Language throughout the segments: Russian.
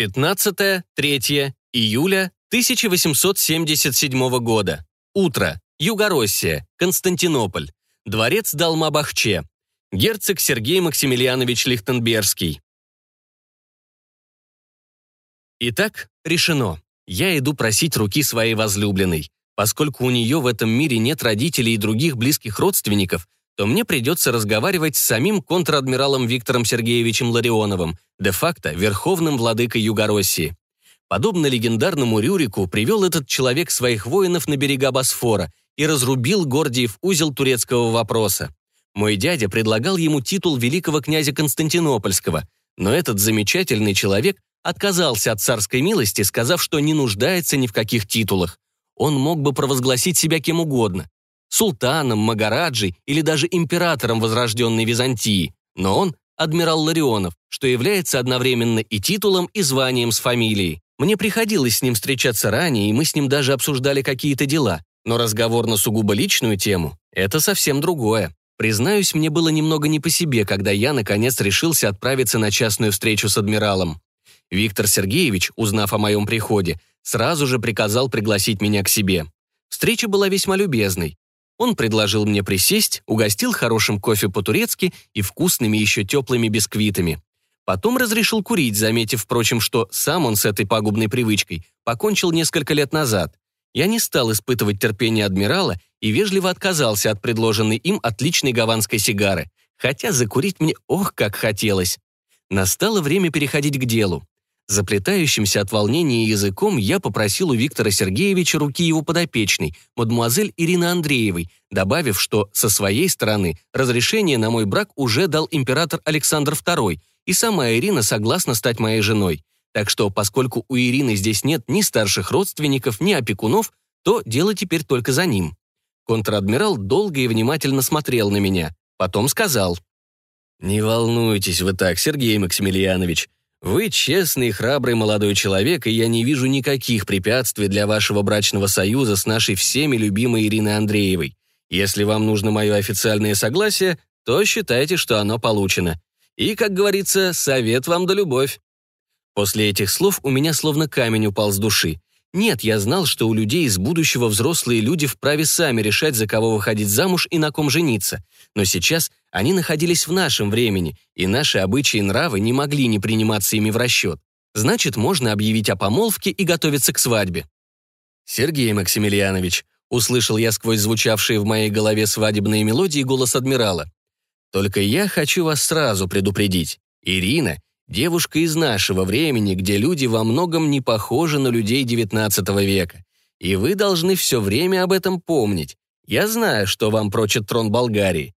15-3 июля 1877 года. Утро. Югороссия. Константинополь. Дворец Далмабахче. Герцог Сергей Максимилианович Лихтенбергский. Итак, решено. Я иду просить руки своей возлюбленной. Поскольку у нее в этом мире нет родителей и других близких родственников, то мне придется разговаривать с самим контр-адмиралом Виктором Сергеевичем Ларионовым, де-факто верховным владыкой Югороссии. Подобно легендарному Рюрику, привел этот человек своих воинов на берега Босфора и разрубил Гордиев узел турецкого вопроса. Мой дядя предлагал ему титул великого князя Константинопольского, но этот замечательный человек отказался от царской милости, сказав, что не нуждается ни в каких титулах. Он мог бы провозгласить себя кем угодно, султаном, магараджей или даже императором возрожденной Византии, но он – адмирал Ларионов, что является одновременно и титулом, и званием с фамилией. Мне приходилось с ним встречаться ранее, и мы с ним даже обсуждали какие-то дела, но разговор на сугубо личную тему – это совсем другое. Признаюсь, мне было немного не по себе, когда я, наконец, решился отправиться на частную встречу с адмиралом. Виктор Сергеевич, узнав о моем приходе, сразу же приказал пригласить меня к себе. Встреча была весьма любезной. Он предложил мне присесть, угостил хорошим кофе по-турецки и вкусными еще теплыми бисквитами. Потом разрешил курить, заметив, впрочем, что сам он с этой пагубной привычкой покончил несколько лет назад. Я не стал испытывать терпение адмирала и вежливо отказался от предложенной им отличной гаванской сигары, хотя закурить мне ох, как хотелось. Настало время переходить к делу. Заплетающимся от волнения языком я попросил у Виктора Сергеевича руки его подопечной, мадмуазель Ирины Андреевой, добавив, что со своей стороны разрешение на мой брак уже дал император Александр II, и сама Ирина согласна стать моей женой. Так что, поскольку у Ирины здесь нет ни старших родственников, ни опекунов, то дело теперь только за ним. Контр-адмирал долго и внимательно смотрел на меня. Потом сказал. «Не волнуйтесь вы так, Сергей Максимилианович. Вы честный и храбрый молодой человек, и я не вижу никаких препятствий для вашего брачного союза с нашей всеми любимой Ириной Андреевой. Если вам нужно мое официальное согласие, то считайте, что оно получено. И, как говорится, совет вам да любовь». После этих слов у меня словно камень упал с души. Нет, я знал, что у людей из будущего взрослые люди вправе сами решать, за кого выходить замуж и на ком жениться. Но сейчас они находились в нашем времени, и наши обычаи и нравы не могли не приниматься ими в расчет. Значит, можно объявить о помолвке и готовиться к свадьбе. «Сергей Максимилианович», — услышал я сквозь звучавшие в моей голове свадебные мелодии голос адмирала. «Только я хочу вас сразу предупредить. Ирина Девушка из нашего времени, где люди во многом не похожи на людей XIX века. И вы должны все время об этом помнить. Я знаю, что вам прочит трон Болгарии.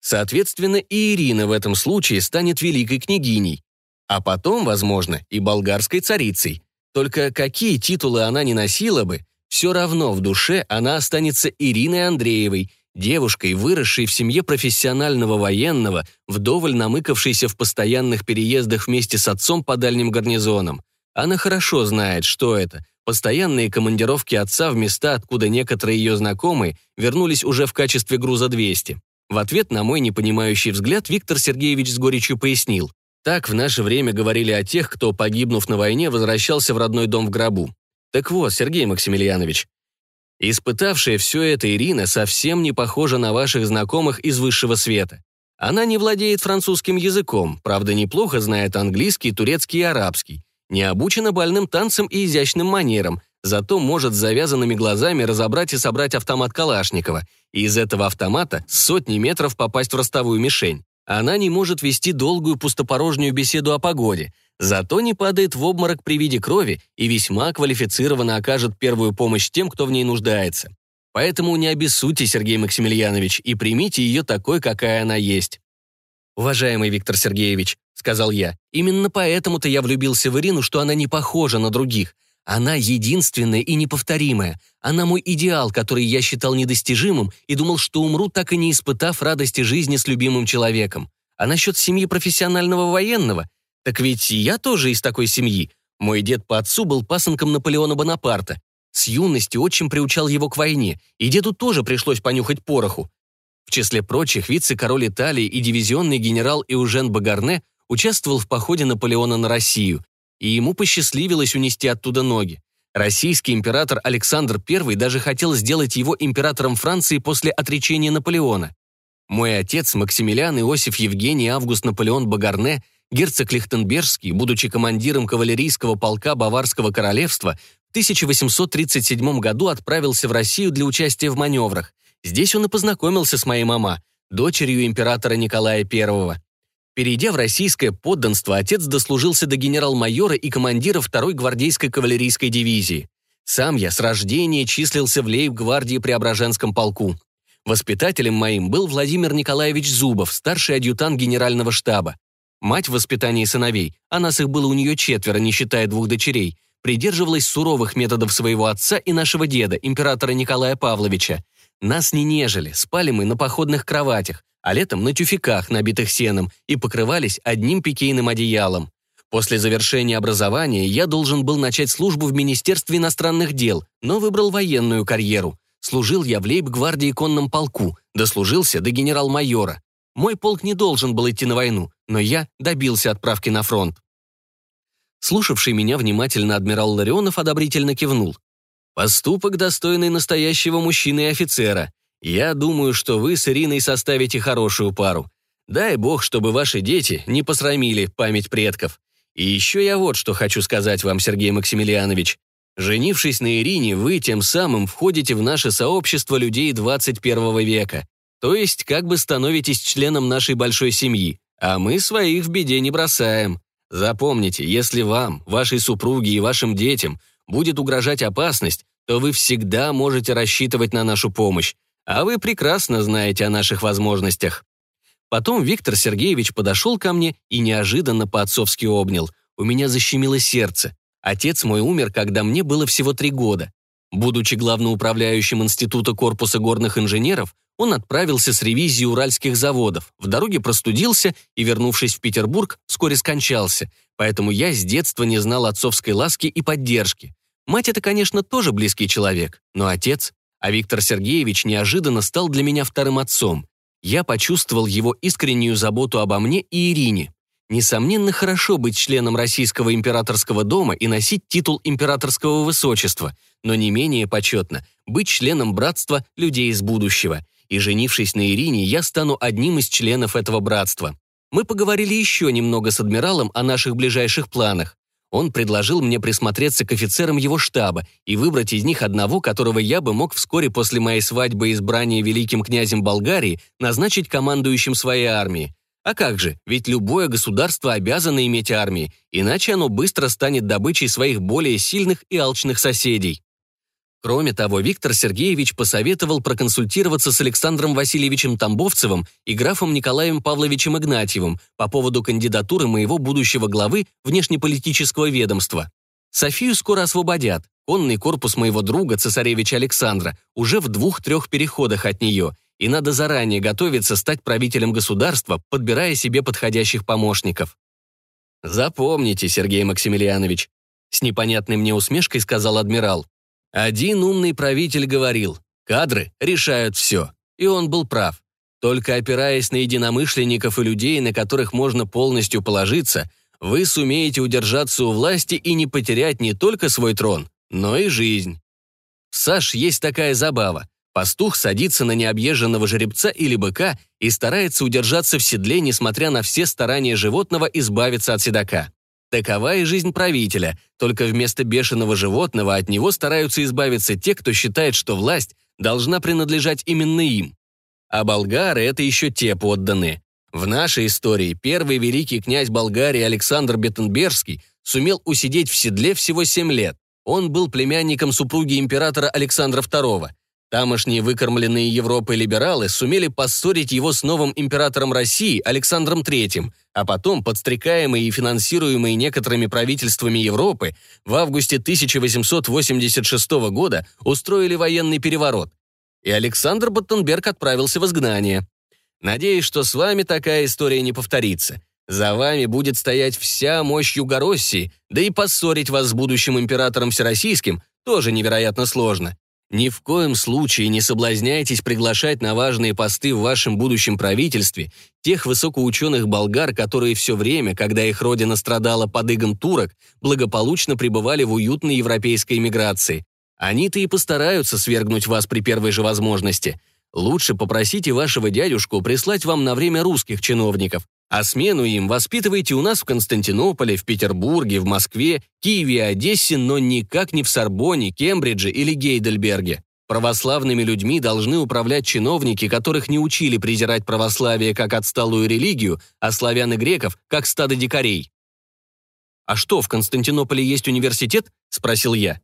Соответственно, и Ирина в этом случае станет великой княгиней. А потом, возможно, и болгарской царицей. Только какие титулы она не носила бы, все равно в душе она останется Ириной Андреевой, девушкой, выросшей в семье профессионального военного, вдоволь намыкавшейся в постоянных переездах вместе с отцом по дальним гарнизонам. Она хорошо знает, что это. Постоянные командировки отца в места, откуда некоторые ее знакомые вернулись уже в качестве груза 200. В ответ на мой непонимающий взгляд Виктор Сергеевич с горечью пояснил. Так в наше время говорили о тех, кто, погибнув на войне, возвращался в родной дом в гробу. Так вот, Сергей Максимилианович, Испытавшая все это Ирина совсем не похожа на ваших знакомых из высшего света. Она не владеет французским языком, правда, неплохо знает английский, турецкий и арабский. Не обучена бальным танцам и изящным манерам, зато может с завязанными глазами разобрать и собрать автомат Калашникова, и из этого автомата сотни метров попасть в ростовую мишень. Она не может вести долгую пустопорожнюю беседу о погоде, Зато не падает в обморок при виде крови и весьма квалифицированно окажет первую помощь тем, кто в ней нуждается. Поэтому не обессудьте, Сергей Максимiliaнович, и примите ее такой, какая она есть. «Уважаемый Виктор Сергеевич», — сказал я, «именно поэтому-то я влюбился в Ирину, что она не похожа на других. Она единственная и неповторимая. Она мой идеал, который я считал недостижимым и думал, что умру, так и не испытав радости жизни с любимым человеком. А насчет семьи профессионального военного — так ведь я тоже из такой семьи. Мой дед по отцу был пасынком Наполеона Бонапарта. С юности очень приучал его к войне, и деду тоже пришлось понюхать пороху. В числе прочих, вице-король Италии и дивизионный генерал Иужен Багарне участвовал в походе Наполеона на Россию. И ему посчастливилось унести оттуда ноги. Российский император Александр I даже хотел сделать его императором Франции после отречения Наполеона. Мой отец, Максимилиан Иосиф Евгений Август Наполеон Багарне, герцог Лихтенбергский, будучи командиром кавалерийского полка Баварского королевства, в 1837 году отправился в Россию для участия в маневрах. Здесь он и познакомился с моей мама, дочерью императора Николая I. Перейдя в российское подданство, отец дослужился до генерал-майора и командира второй гвардейской кавалерийской дивизии. Сам я с рождения числился в лейб-гвардии Преображенском полку. Воспитателем моим был Владимир Николаевич Зубов, старший адъютант генерального штаба. Мать в воспитании сыновей, а нас их было у нее четверо, не считая двух дочерей, придерживалась суровых методов своего отца и нашего деда, императора Николая Павловича. Нас не нежели, спали мы на походных кроватях, а летом на тюфяках, набитых сеном, и покрывались одним пикейным одеялом. После завершения образования я должен был начать службу в Министерстве иностранных дел, но выбрал военную карьеру. Служил я в лейб-гвардии конном полку, дослужился до генерал-майора. Мой полк не должен был идти на войну, но я добился отправки на фронт. Слушавший меня внимательно адмирал Ларионов одобрительно кивнул. «Поступок, достойный настоящего мужчины и офицера. Я думаю, что вы с Ириной составите хорошую пару. Дай бог, чтобы ваши дети не посрамили память предков. И еще я вот что хочу сказать вам, Сергей Максимилианович. Женившись на Ирине, вы тем самым входите в наше сообщество людей 21 века. То есть как бы становитесь членом нашей большой семьи, а мы своих в беде не бросаем. Запомните, если вам, вашей супруге и вашим детям будет угрожать опасность, то вы всегда можете рассчитывать на нашу помощь, а вы прекрасно знаете о наших возможностях. Потом Виктор Сергеевич подошел ко мне и неожиданно по-отцовски обнял. У меня защемило сердце. Отец мой умер, когда мне было всего три года. Будучи главноуправляющим Института корпуса горных инженеров, он отправился с ревизией уральских заводов, в дороге простудился и, вернувшись в Петербург, вскоре скончался, поэтому я с детства не знал отцовской ласки и поддержки. Мать — это, конечно, тоже близкий человек, но отец... А Виктор Сергеевич неожиданно стал для меня вторым отцом. Я почувствовал его искреннюю заботу обо мне и Ирине. Несомненно, хорошо быть членом Российского императорского дома и носить титул императорского высочества, но не менее почетно быть членом братства людей из будущего. И женившись на Ирине, я стану одним из членов этого братства. Мы поговорили еще немного с адмиралом о наших ближайших планах. Он предложил мне присмотреться к офицерам его штаба и выбрать из них одного, которого я бы мог вскоре после моей свадьбы и избрания великим князем Болгарии назначить командующим своей армией. А как же, ведь любое государство обязано иметь армии, иначе оно быстро станет добычей своих более сильных и алчных соседей. Кроме того, Виктор Сергеевич посоветовал проконсультироваться с Александром Васильевичем Тамбовцевым и графом Николаем Павловичем Игнатьевым по поводу кандидатуры моего будущего главы внешнеполитического ведомства. Софию скоро освободят. Конный корпус моего друга, цесаревича Александра, уже в двух-трех переходах от нее, и надо заранее готовиться стать правителем государства, подбирая себе подходящих помощников. «Запомните, Сергей Максимилианович», — с непонятной мне усмешкой сказал адмирал. «Один умный правитель говорил, кадры решают все». И он был прав. Только опираясь на единомышленников и людей, на которых можно полностью положиться, вы сумеете удержаться у власти и не потерять не только свой трон, но и жизнь. Саш, есть такая забава. Пастух садится на необъезженного жеребца или быка и старается удержаться в седле, несмотря на все старания животного избавиться от седока. Такова и жизнь правителя, только вместо бешеного животного от него стараются избавиться те, кто считает, что власть должна принадлежать именно им. А болгары — это еще те подданные. В нашей истории первый великий князь Болгарии Александр Беттенбергский сумел усидеть в седле всего 7 лет. Он был племянником супруги императора Александра II. Тамошние выкормленные Европой либералы сумели поссорить его с новым императором России Александром III, а потом, подстрекаемые и финансируемые некоторыми правительствами Европы, в августе 1886 года устроили военный переворот. И Александр Баттенберг отправился в изгнание. Надеюсь, что с вами такая история не повторится. За вами будет стоять вся мощь Югороссии, да и поссорить вас с будущим императором Всероссийским тоже невероятно сложно. Ни в коем случае не соблазняйтесь приглашать на важные посты в вашем будущем правительстве тех высокоученых болгар, которые все время, когда их родина страдала под игом турок, благополучно пребывали в уютной европейской эмиграции. Они-то и постараются свергнуть вас при первой же возможности. Лучше попросите вашего дядюшку прислать вам на время русских чиновников, а смену им воспитывайте у нас в Константинополе, в Петербурге, в Москве, Киеве и Одессе, но никак не в Сорбоне, Кембридже или Гейдельберге. Православными людьми должны управлять чиновники, которых не учили презирать православие как отсталую религию, а славян и греков как стадо дикарей. «А что, в Константинополе есть университет?» – спросил я.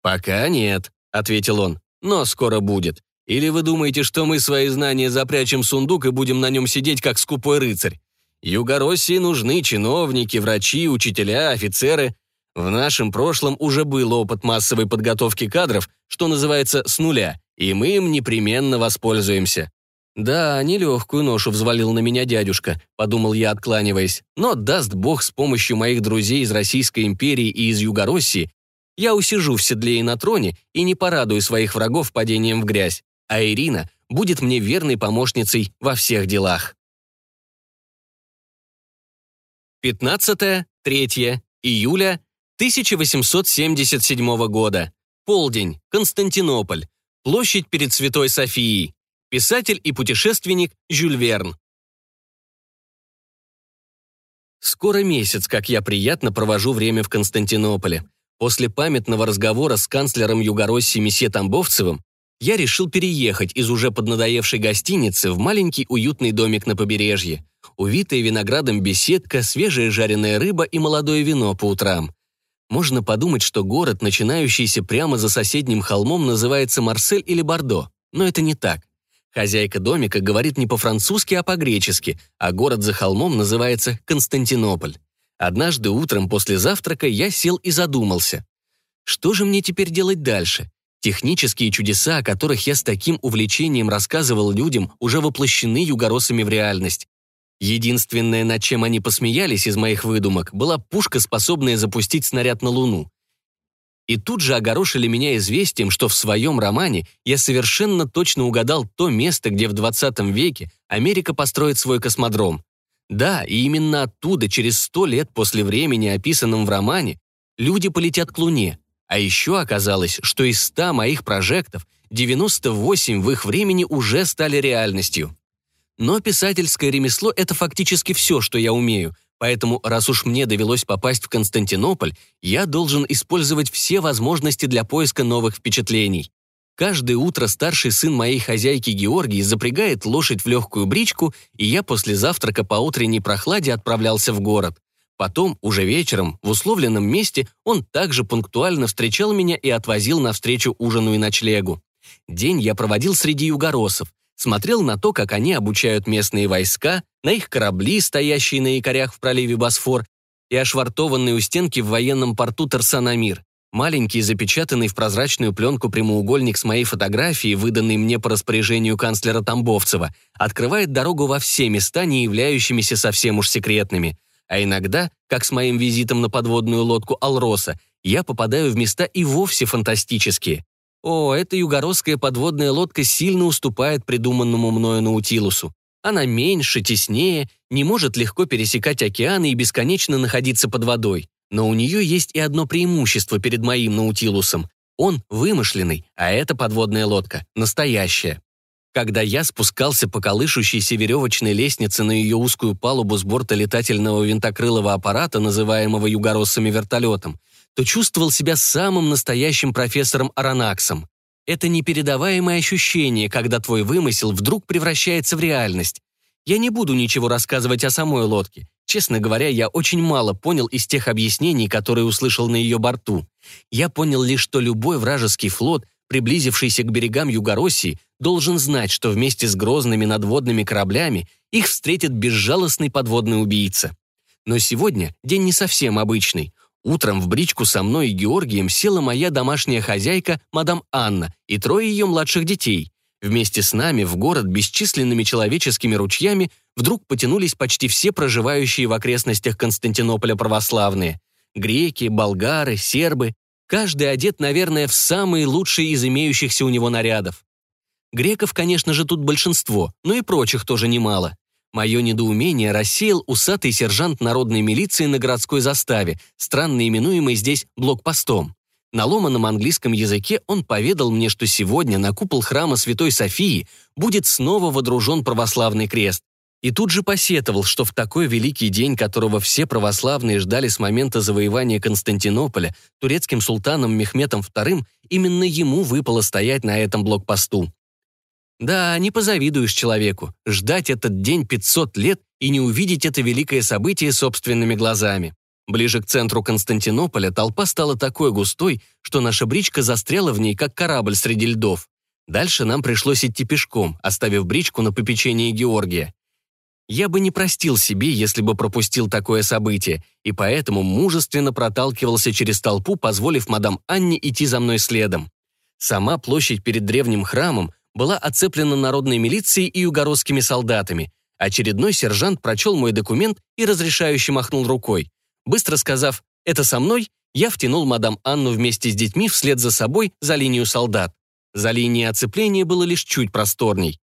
«Пока нет», – ответил он, – «но скоро будет. Или вы думаете, что мы свои знания запрячем в сундук и будем на нем сидеть, как скупой рыцарь? Югороссии нужны чиновники, врачи, учителя, офицеры. В нашем прошлом уже был опыт массовой подготовки кадров, что называется, с нуля, и мы им непременно воспользуемся. «Да, нелегкую ношу взвалил на меня дядюшка», — подумал я, откланиваясь. «Но, даст бог, с помощью моих друзей из Российской империи и из Югороссии я усижу в седле и на троне и не порадую своих врагов падением в грязь, а Ирина будет мне верной помощницей во всех делах». 15-3 июля 1877 года. Полдень. Константинополь. Площадь перед Святой Софией. Писатель и путешественник Жюль Верн. Скоро месяц, как я приятно провожу время в Константинополе. После памятного разговора с канцлером Югороссии месье Тамбовцевым я решил переехать из уже поднадоевшей гостиницы в маленький уютный домик на побережье увитая виноградом беседка, свежая жареная рыба и молодое вино по утрам. Можно подумать, что город, начинающийся прямо за соседним холмом, называется Марсель или Бордо, но это не так. Хозяйка домика говорит не по-французски, а по-гречески, а город за холмом называется Константинополь. Однажды утром после завтрака я сел и задумался. Что же мне теперь делать дальше? Технические чудеса, о которых я с таким увлечением рассказывал людям, уже воплощены югоросами в реальность. Единственное, над чем они посмеялись из моих выдумок, была пушка, способная запустить снаряд на Луну. И тут же огорошили меня известием, что в своем романе я совершенно точно угадал то место, где в 20 веке Америка построит свой космодром. Да, и именно оттуда, через сто лет после времени, описанном в романе, люди полетят к Луне. А еще оказалось, что из 100 моих прожектов 98 в их времени уже стали реальностью. Но писательское ремесло — это фактически все, что я умею, поэтому, раз уж мне довелось попасть в Константинополь, я должен использовать все возможности для поиска новых впечатлений. Каждое утро старший сын моей хозяйки Георгий запрягает лошадь в легкую бричку, и я после завтрака по утренней прохладе отправлялся в город. Потом, уже вечером, в условленном месте, он также пунктуально встречал меня и отвозил навстречу ужину и ночлегу. День я проводил среди югоросов, смотрел на то, как они обучают местные войска, на их корабли, стоящие на якорях в проливе Босфор, и ошвартованные у стенки в военном порту Тарсанамир. Маленький, запечатанный в прозрачную пленку прямоугольник с моей фотографией, выданный мне по распоряжению канцлера Тамбовцева, открывает дорогу во все места, не являющимися совсем уж секретными. А иногда, как с моим визитом на подводную лодку «Алроса», я попадаю в места и вовсе фантастические. О, эта югородская подводная лодка сильно уступает придуманному мною Наутилусу. Она меньше, теснее, не может легко пересекать океаны и бесконечно находиться под водой. Но у нее есть и одно преимущество перед моим Наутилусом. Он вымышленный, а эта подводная лодка настоящая. Когда я спускался по колышущейся веревочной лестнице на ее узкую палубу с борта летательного винтокрылого аппарата, называемого югороссами вертолетом, то чувствовал себя самым настоящим профессором Аронаксом. Это непередаваемое ощущение, когда твой вымысел вдруг превращается в реальность. Я не буду ничего рассказывать о самой лодке. Честно говоря, я очень мало понял из тех объяснений, которые услышал на ее борту. Я понял лишь, что любой вражеский флот, приблизившийся к берегам Югороссии, должен знать, что вместе с грозными надводными кораблями их встретит безжалостный подводный убийца. Но сегодня день не совсем обычный. Утром в бричку со мной и Георгием села моя домашняя хозяйка, мадам Анна, и трое ее младших детей. Вместе с нами в город бесчисленными человеческими ручьями вдруг потянулись почти все проживающие в окрестностях Константинополя православные. Греки, болгары, сербы. Каждый одет, наверное, в самые лучшие из имеющихся у него нарядов. Греков, конечно же, тут большинство, но и прочих тоже немало. Мое недоумение рассеял усатый сержант народной милиции на городской заставе, странно именуемый здесь блокпостом. На ломаном английском языке он поведал мне, что сегодня на купол храма Святой Софии будет снова водружен православный крест. И тут же посетовал, что в такой великий день, которого все православные ждали с момента завоевания Константинополя турецким султаном Мехметом II, именно ему выпало стоять на этом блокпосту. Да, не позавидуешь человеку, ждать этот день 500 лет и не увидеть это великое событие собственными глазами. Ближе к центру Константинополя толпа стала такой густой, что наша бричка застряла в ней, как корабль среди льдов. Дальше нам пришлось идти пешком, оставив бричку на попечении Георгия. Я бы не простил себе, если бы пропустил такое событие, и поэтому мужественно проталкивался через толпу, позволив мадам Анне идти за мной следом. Сама площадь перед древним храмом была оцеплена народной милицией и югородскими солдатами. Очередной сержант прочел мой документ и разрешающе махнул рукой. Быстро сказав «это со мной», я втянул мадам Анну вместе с детьми вслед за собой за линию солдат. За линией оцепления было лишь чуть просторней.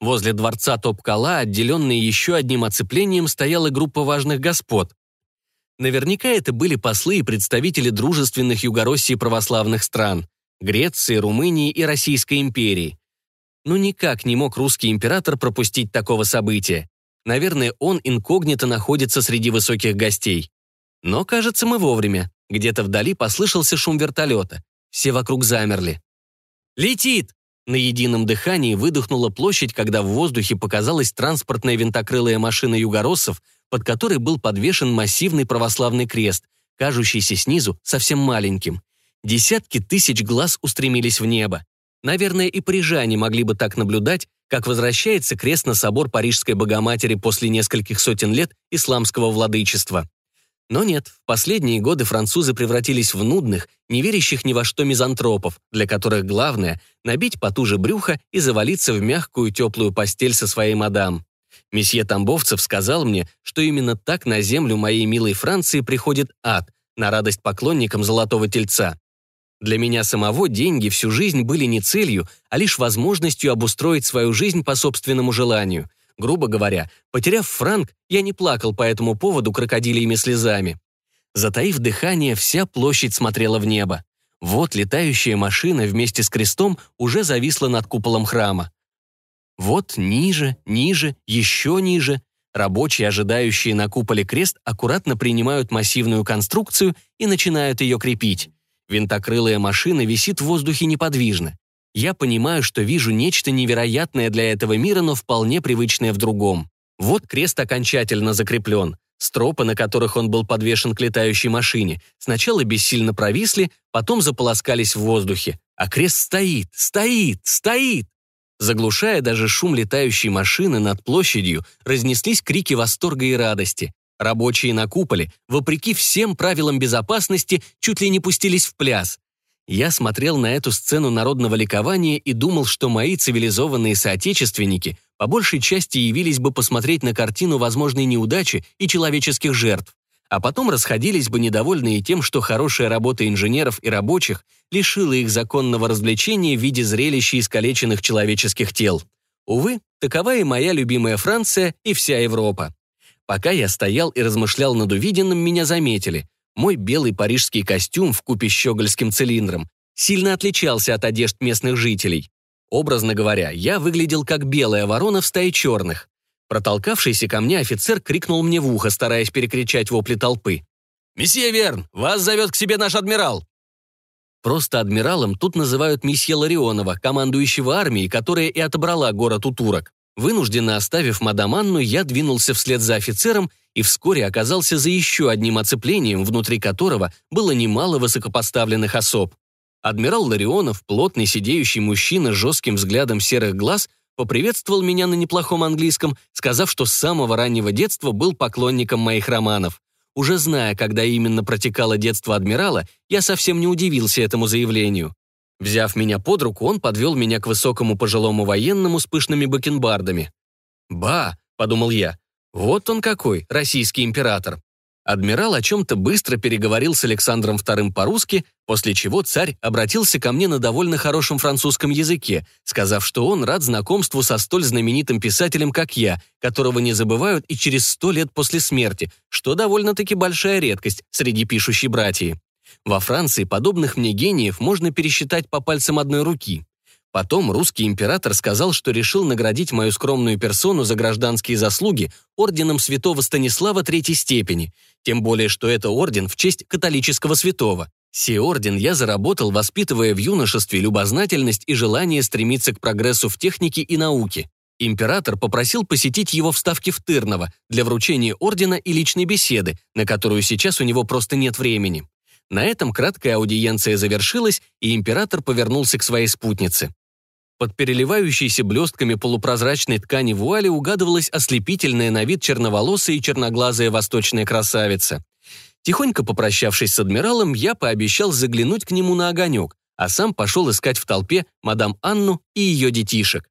Возле дворца Топкала, отделенной еще одним оцеплением, стояла группа важных господ. Наверняка это были послы и представители дружественных Югороссии православных стран – Греции, Румынии и Российской империи. Но никак не мог русский император пропустить такого события. Наверное, он инкогнито находится среди высоких гостей. Но, кажется, мы вовремя. Где-то вдали послышался шум вертолета. Все вокруг замерли. «Летит!» На едином дыхании выдохнула площадь, когда в воздухе показалась транспортная винтокрылая машина югороссов, под которой был подвешен массивный православный крест, кажущийся снизу совсем маленьким. Десятки тысяч глаз устремились в небо. Наверное, и парижане могли бы так наблюдать, как возвращается крест на собор Парижской Богоматери после нескольких сотен лет исламского владычества. Но нет, в последние годы французы превратились в нудных, не верящих ни во что мизантропов, для которых главное — набить потуже брюха и завалиться в мягкую теплую постель со своей мадам. Месье Тамбовцев сказал мне, что именно так на землю моей милой Франции приходит ад, на радость поклонникам Золотого Тельца. Для меня самого деньги всю жизнь были не целью, а лишь возможностью обустроить свою жизнь по собственному желанию. Грубо говоря, потеряв франк, я не плакал по этому поводу крокодилиями слезами. Затаив дыхание, вся площадь смотрела в небо. Вот летающая машина вместе с крестом уже зависла над куполом храма. Вот ниже, ниже, еще ниже. Рабочие, ожидающие на куполе крест, аккуратно принимают массивную конструкцию и начинают ее крепить. Винтокрылая машина висит в воздухе неподвижно. Я понимаю, что вижу нечто невероятное для этого мира, но вполне привычное в другом. Вот крест окончательно закреплен. Стропы, на которых он был подвешен к летающей машине, сначала бессильно провисли, потом заполоскались в воздухе. А крест стоит, стоит, стоит! Заглушая даже шум летающей машины над площадью, разнеслись крики восторга и радости. Рабочие на куполе, вопреки всем правилам безопасности, чуть ли не пустились в пляс. Я смотрел на эту сцену народного ликования и думал, что мои цивилизованные соотечественники по большей части явились бы посмотреть на картину возможной неудачи и человеческих жертв, а потом расходились бы недовольные тем, что хорошая работа инженеров и рабочих лишила их законного развлечения в виде зрелища искалеченных человеческих тел. Увы, такова и моя любимая Франция, и вся Европа. Пока я стоял и размышлял над увиденным, меня заметили. Мой белый парижский костюм в купе с щегольским цилиндром сильно отличался от одежд местных жителей. Образно говоря, я выглядел как белая ворона в стае черных. Протолкавшийся ко мне офицер крикнул мне в ухо, стараясь перекричать вопли толпы. «Месье Верн, вас зовет к себе наш адмирал!» Просто адмиралом тут называют месье Ларионова, командующего армией, которая и отобрала город у турок. Вынужденно оставив мадам Анну, я двинулся вслед за офицером и вскоре оказался за еще одним оцеплением, внутри которого было немало высокопоставленных особ. Адмирал Ларионов, плотный сидеющий мужчина с жестким взглядом серых глаз, поприветствовал меня на неплохом английском, сказав, что с самого раннего детства был поклонником моих романов. Уже зная, когда именно протекало детство адмирала, я совсем не удивился этому заявлению. Взяв меня под руку, он подвел меня к высокому пожилому военному с пышными бакенбардами. «Ба!» — подумал я. «Вот он какой, российский император!» Адмирал о чем-то быстро переговорил с Александром II по-русски, после чего царь обратился ко мне на довольно хорошем французском языке, сказав, что он рад знакомству со столь знаменитым писателем, как я, которого не забывают и через сто лет после смерти, что довольно-таки большая редкость среди пишущей братьи. Во Франции подобных мне гениев можно пересчитать по пальцам одной руки. Потом русский император сказал, что решил наградить мою скромную персону за гражданские заслуги орденом святого Станислава третьей степени, тем более, что это орден в честь католического святого. Сей орден я заработал, воспитывая в юношестве любознательность и желание стремиться к прогрессу в технике и науке. Император попросил посетить его в Ставке в Тырново для вручения ордена и личной беседы, на которую сейчас у него просто нет времени. На этом краткая аудиенция завершилась, и император повернулся к своей спутнице. Под переливающейся блестками полупрозрачной ткани вуали угадывалась ослепительная на вид черноволосая и черноглазая восточная красавица. Тихонько попрощавшись с адмиралом, я пообещал заглянуть к нему на огонек, а сам пошел искать в толпе мадам Анну и ее детишек.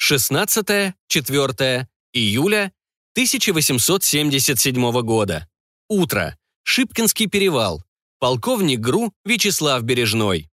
16-4 июля 1877 года. Утро. Шипкинский перевал. Полковник ГРУ Вячеслав Бережной.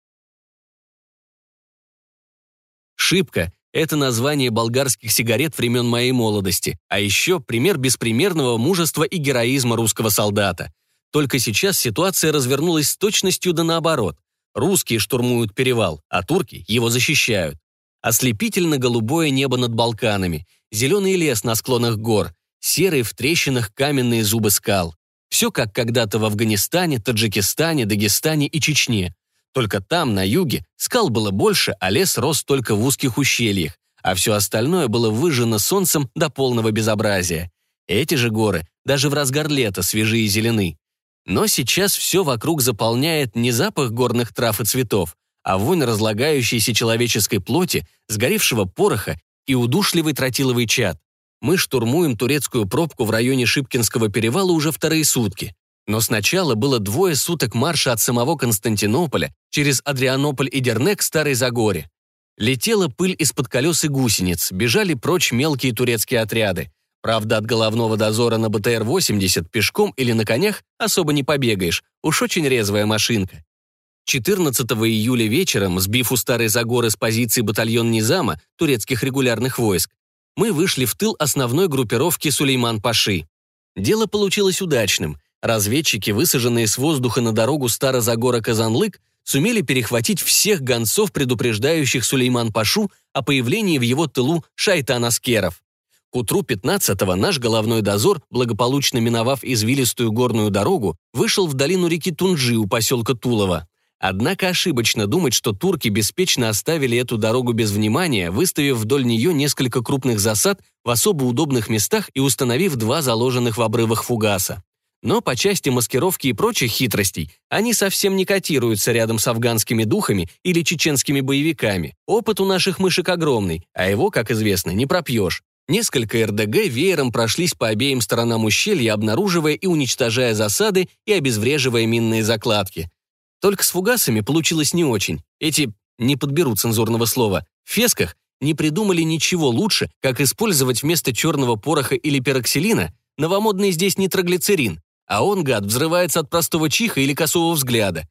Шипка – это название болгарских сигарет времен моей молодости, а еще пример беспримерного мужества и героизма русского солдата. Только сейчас ситуация развернулась с точностью да наоборот. Русские штурмуют перевал, а турки его защищают. Ослепительно-голубое небо над Балканами, зеленый лес на склонах гор, серые в трещинах каменные зубы скал. Все как когда-то в Афганистане, Таджикистане, Дагестане и Чечне. Только там, на юге, скал было больше, а лес рос только в узких ущельях, а все остальное было выжжено солнцем до полного безобразия. Эти же горы даже в разгар лета свежие и зелены. Но сейчас все вокруг заполняет не запах горных трав и цветов, а вонь разлагающейся человеческой плоти, сгоревшего пороха и удушливый тротиловый чад. Мы штурмуем турецкую пробку в районе Шипкинского перевала уже вторые сутки. Но сначала было двое суток марша от самого Константинополя через Адрианополь и Дернек к Старой Загоре. Летела пыль из-под колес и гусениц, бежали прочь мелкие турецкие отряды. Правда, от головного дозора на БТР-80 пешком или на конях особо не побегаешь, уж очень резвая машинка. 14 июля вечером, сбив у Старой Загоры с позиции батальон Низама, турецких регулярных войск, мы вышли в тыл основной группировки Сулейман-Паши. Дело получилось удачным. Разведчики, высаженные с воздуха на дорогу Старозагора-Казанлык, сумели перехватить всех гонцов, предупреждающих Сулейман-Пашу о появлении в его тылу шайтан-аскеров. К утру 15-го наш головной дозор, благополучно миновав извилистую горную дорогу, вышел в долину реки Тунджи у поселка Тулово. Однако ошибочно думать, что турки беспечно оставили эту дорогу без внимания, выставив вдоль нее несколько крупных засад в особо удобных местах и установив два заложенных в обрывах фугаса. Но по части маскировки и прочих хитростей они совсем не котируются рядом с афганскими духами или чеченскими боевиками. Опыт у наших мышек огромный, а его, как известно, не пропьешь. Несколько РДГ веером прошлись по обеим сторонам ущелья, обнаруживая и уничтожая засады и обезвреживая минные закладки. Только с фугасами получилось не очень. Эти, не подберу цензурного слова, фесках не придумали ничего лучше, как использовать вместо черного пороха или пероксилина новомодный здесь нитроглицерин, а он, гад, взрывается от простого чиха или косого взгляда.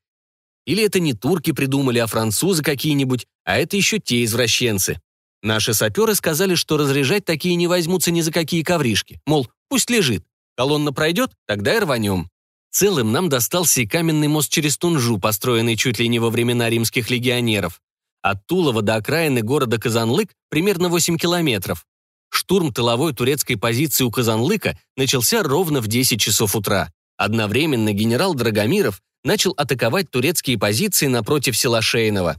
Или это не турки придумали, а французы какие-нибудь, а это еще те извращенцы. Наши саперы сказали, что разряжать такие не возьмутся ни за какие ковришки. Мол, пусть лежит. Колонна пройдет, тогда и рванем. Целым нам достался и каменный мост через Тунжу, построенный чуть ли не во времена римских легионеров. От Тулова до окраины города Казанлык примерно 8 километров. Штурм тыловой турецкой позиции у Казанлыка начался ровно в 10 часов утра. Одновременно генерал Драгомиров начал атаковать турецкие позиции напротив села Шейново.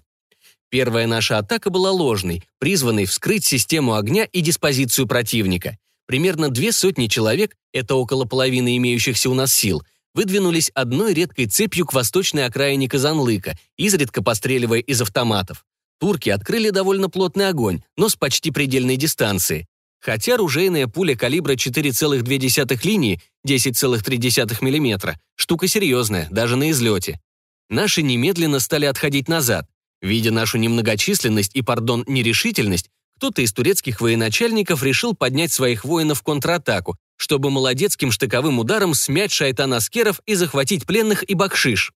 Первая наша атака была ложной, призванной вскрыть систему огня и диспозицию противника. Примерно две сотни человек, это около половины имеющихся у нас сил, выдвинулись одной редкой цепью к восточной окраине Казанлыка, изредка постреливая из автоматов. Турки открыли довольно плотный огонь, но с почти предельной дистанции. Хотя оружейная пуля калибра 4,2 линии, 10,3 мм, штука серьезная, даже на излете. Наши немедленно стали отходить назад. Видя нашу немногочисленность и, пардон, нерешительность, кто-то из турецких военачальников решил поднять своих воинов в контратаку, чтобы молодецким штыковым ударом смять шайтан Аскеров и захватить пленных и бакшиш.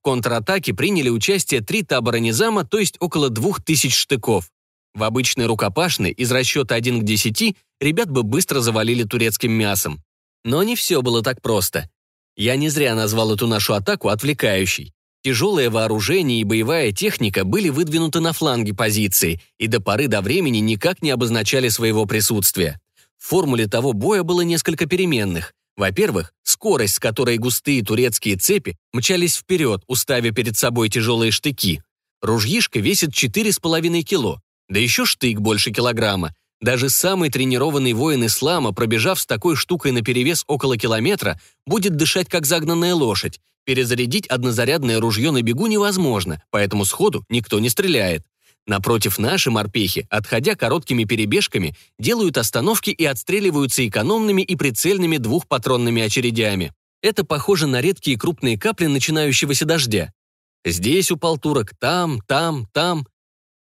В контратаке приняли участие три табора Низама, то есть около двух тысяч штыков. В обычной рукопашной из расчета 1 к 10 ребят бы быстро завалили турецким мясом. Но не все было так просто. Я не зря назвал эту нашу атаку отвлекающей. Тяжелое вооружение и боевая техника были выдвинуты на фланге позиции и до поры до времени никак не обозначали своего присутствия. В формуле того боя было несколько переменных. Во-первых, скорость, с которой густые турецкие цепи мчались вперед, уставя перед собой тяжелые штыки. Ружьишка весит 4,5 кило, да еще штык больше килограмма. Даже самый тренированный воин ислама, пробежав с такой штукой наперевес около километра, будет дышать как загнанная лошадь. Перезарядить однозарядное ружье на бегу невозможно, поэтому сходу никто не стреляет. Напротив, наши морпехи, отходя короткими перебежками, делают остановки и отстреливаются экономными и прицельными двухпатронными очередями. Это похоже на редкие крупные капли начинающегося дождя. Здесь упал турок, там, там, там.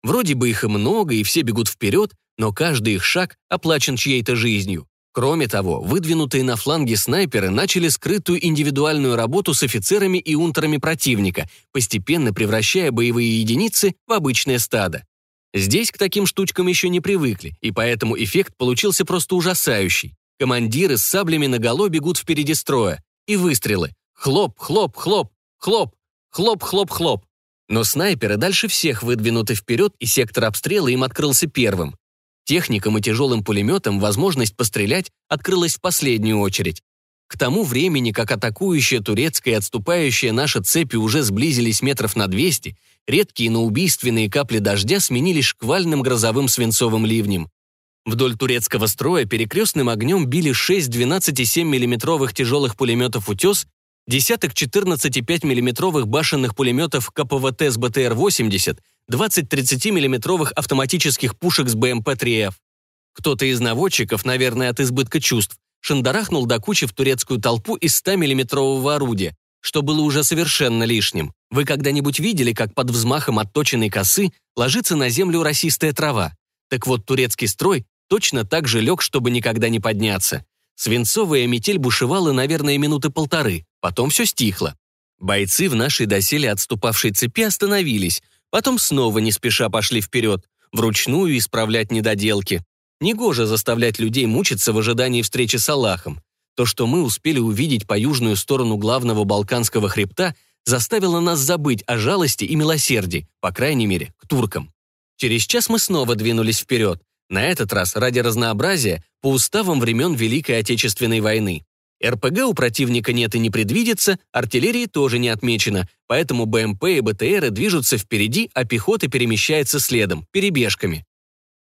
Вроде бы их и много, и все бегут вперед, но каждый их шаг оплачен чьей-то жизнью. Кроме того, выдвинутые на фланге снайперы начали скрытую индивидуальную работу с офицерами и унтерами противника, постепенно превращая боевые единицы в обычное стадо. Здесь к таким штучкам еще не привыкли, и поэтому эффект получился просто ужасающий. Командиры с саблями наголо бегут впереди строя. И выстрелы. Хлоп, хлоп, хлоп, хлоп, хлоп, хлоп, хлоп. Но снайперы дальше всех выдвинуты вперед, и сектор обстрела им открылся первым. Техникам и тяжелым пулеметам возможность пострелять открылась в последнюю очередь. К тому времени, как атакующая турецкая и отступающая наша цепи уже сблизились метров на 200, редкие, но убийственные капли дождя сменились шквальным грозовым свинцовым ливнем. Вдоль турецкого строя перекрестным огнем били 6 12,7 миллиметровых тяжелых пулеметов «Утес», десяток 14,5 миллиметровых башенных пулеметов КПВТ с БТР-80, 20 30 миллиметровых автоматических пушек с БМП-3Ф. Кто-то из наводчиков, наверное, от избытка чувств, шандарахнул до кучи в турецкую толпу из 100 миллиметрового орудия, что было уже совершенно лишним. Вы когда-нибудь видели, как под взмахом отточенной косы ложится на землю росистая трава? Так вот, турецкий строй точно так же лег, чтобы никогда не подняться. Свинцовая метель бушевала, наверное, минуты полторы, потом все стихло. Бойцы в нашей доселе отступавшей цепи остановились, Потом снова не спеша пошли вперед, вручную исправлять недоделки. Негоже заставлять людей мучиться в ожидании встречи с Аллахом. То, что мы успели увидеть по южную сторону главного Балканского хребта, заставило нас забыть о жалости и милосердии, по крайней мере, к туркам. Через час мы снова двинулись вперед, на этот раз ради разнообразия по уставам времен Великой Отечественной войны. РПГ у противника нет и не предвидится, артиллерии тоже не отмечено, поэтому БМП и БТРы движутся впереди, а пехота перемещается следом, перебежками.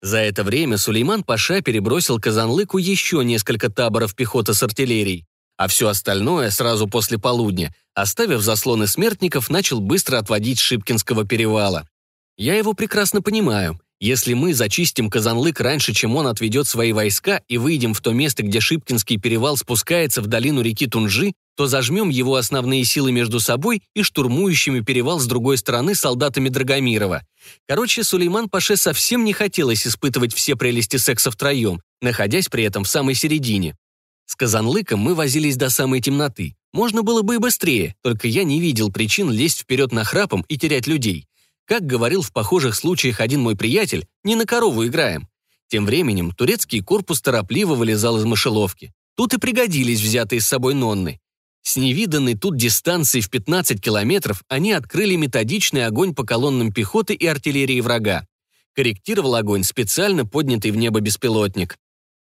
За это время Сулейман Паша перебросил Казанлыку еще несколько таборов пехоты с артиллерией, а все остальное сразу после полудня, оставив заслоны смертников, начал быстро отводить Шипкинского перевала. Я его прекрасно понимаю. Если мы зачистим Казанлык раньше, чем он отведет свои войска, и выйдем в то место, где Шипкинский перевал спускается в долину реки Тунжи, то зажмем его основные силы между собой и штурмующими перевал с другой стороны солдатами Драгомирова. Короче, Сулейман Паше совсем не хотелось испытывать все прелести секса втроем, находясь при этом в самой середине. С Казанлыком мы возились до самой темноты. Можно было бы и быстрее, только я не видел причин лезть вперед нахрапом и терять людей. Как говорил в похожих случаях один мой приятель, не на корову играем. Тем временем турецкий корпус торопливо вылезал из мышеловки. Тут и пригодились взятые с собой нонны. С невиданной тут дистанции в 15 километров они открыли методичный огонь по колоннам пехоты и артиллерии врага. Корректировал огонь специально поднятый в небо беспилотник.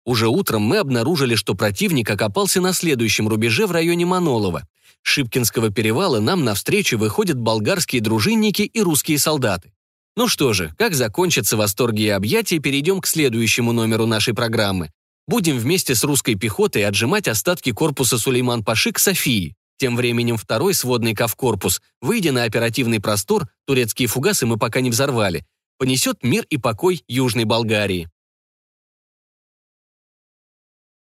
Уже утром мы обнаружили, что противник окопался на следующем рубеже в районе Манолова. Шипкинского перевала нам навстречу выходят болгарские дружинники и русские солдаты. Ну что же, как закончатся восторги и объятия, перейдем к следующему номеру нашей программы. Будем вместе с русской пехотой отжимать остатки корпуса Сулейман-Паши к Софии. Тем временем второй сводный Кавкорпус, выйдя на оперативный простор, турецкие фугасы мы пока не взорвали, понесет мир и покой Южной Болгарии.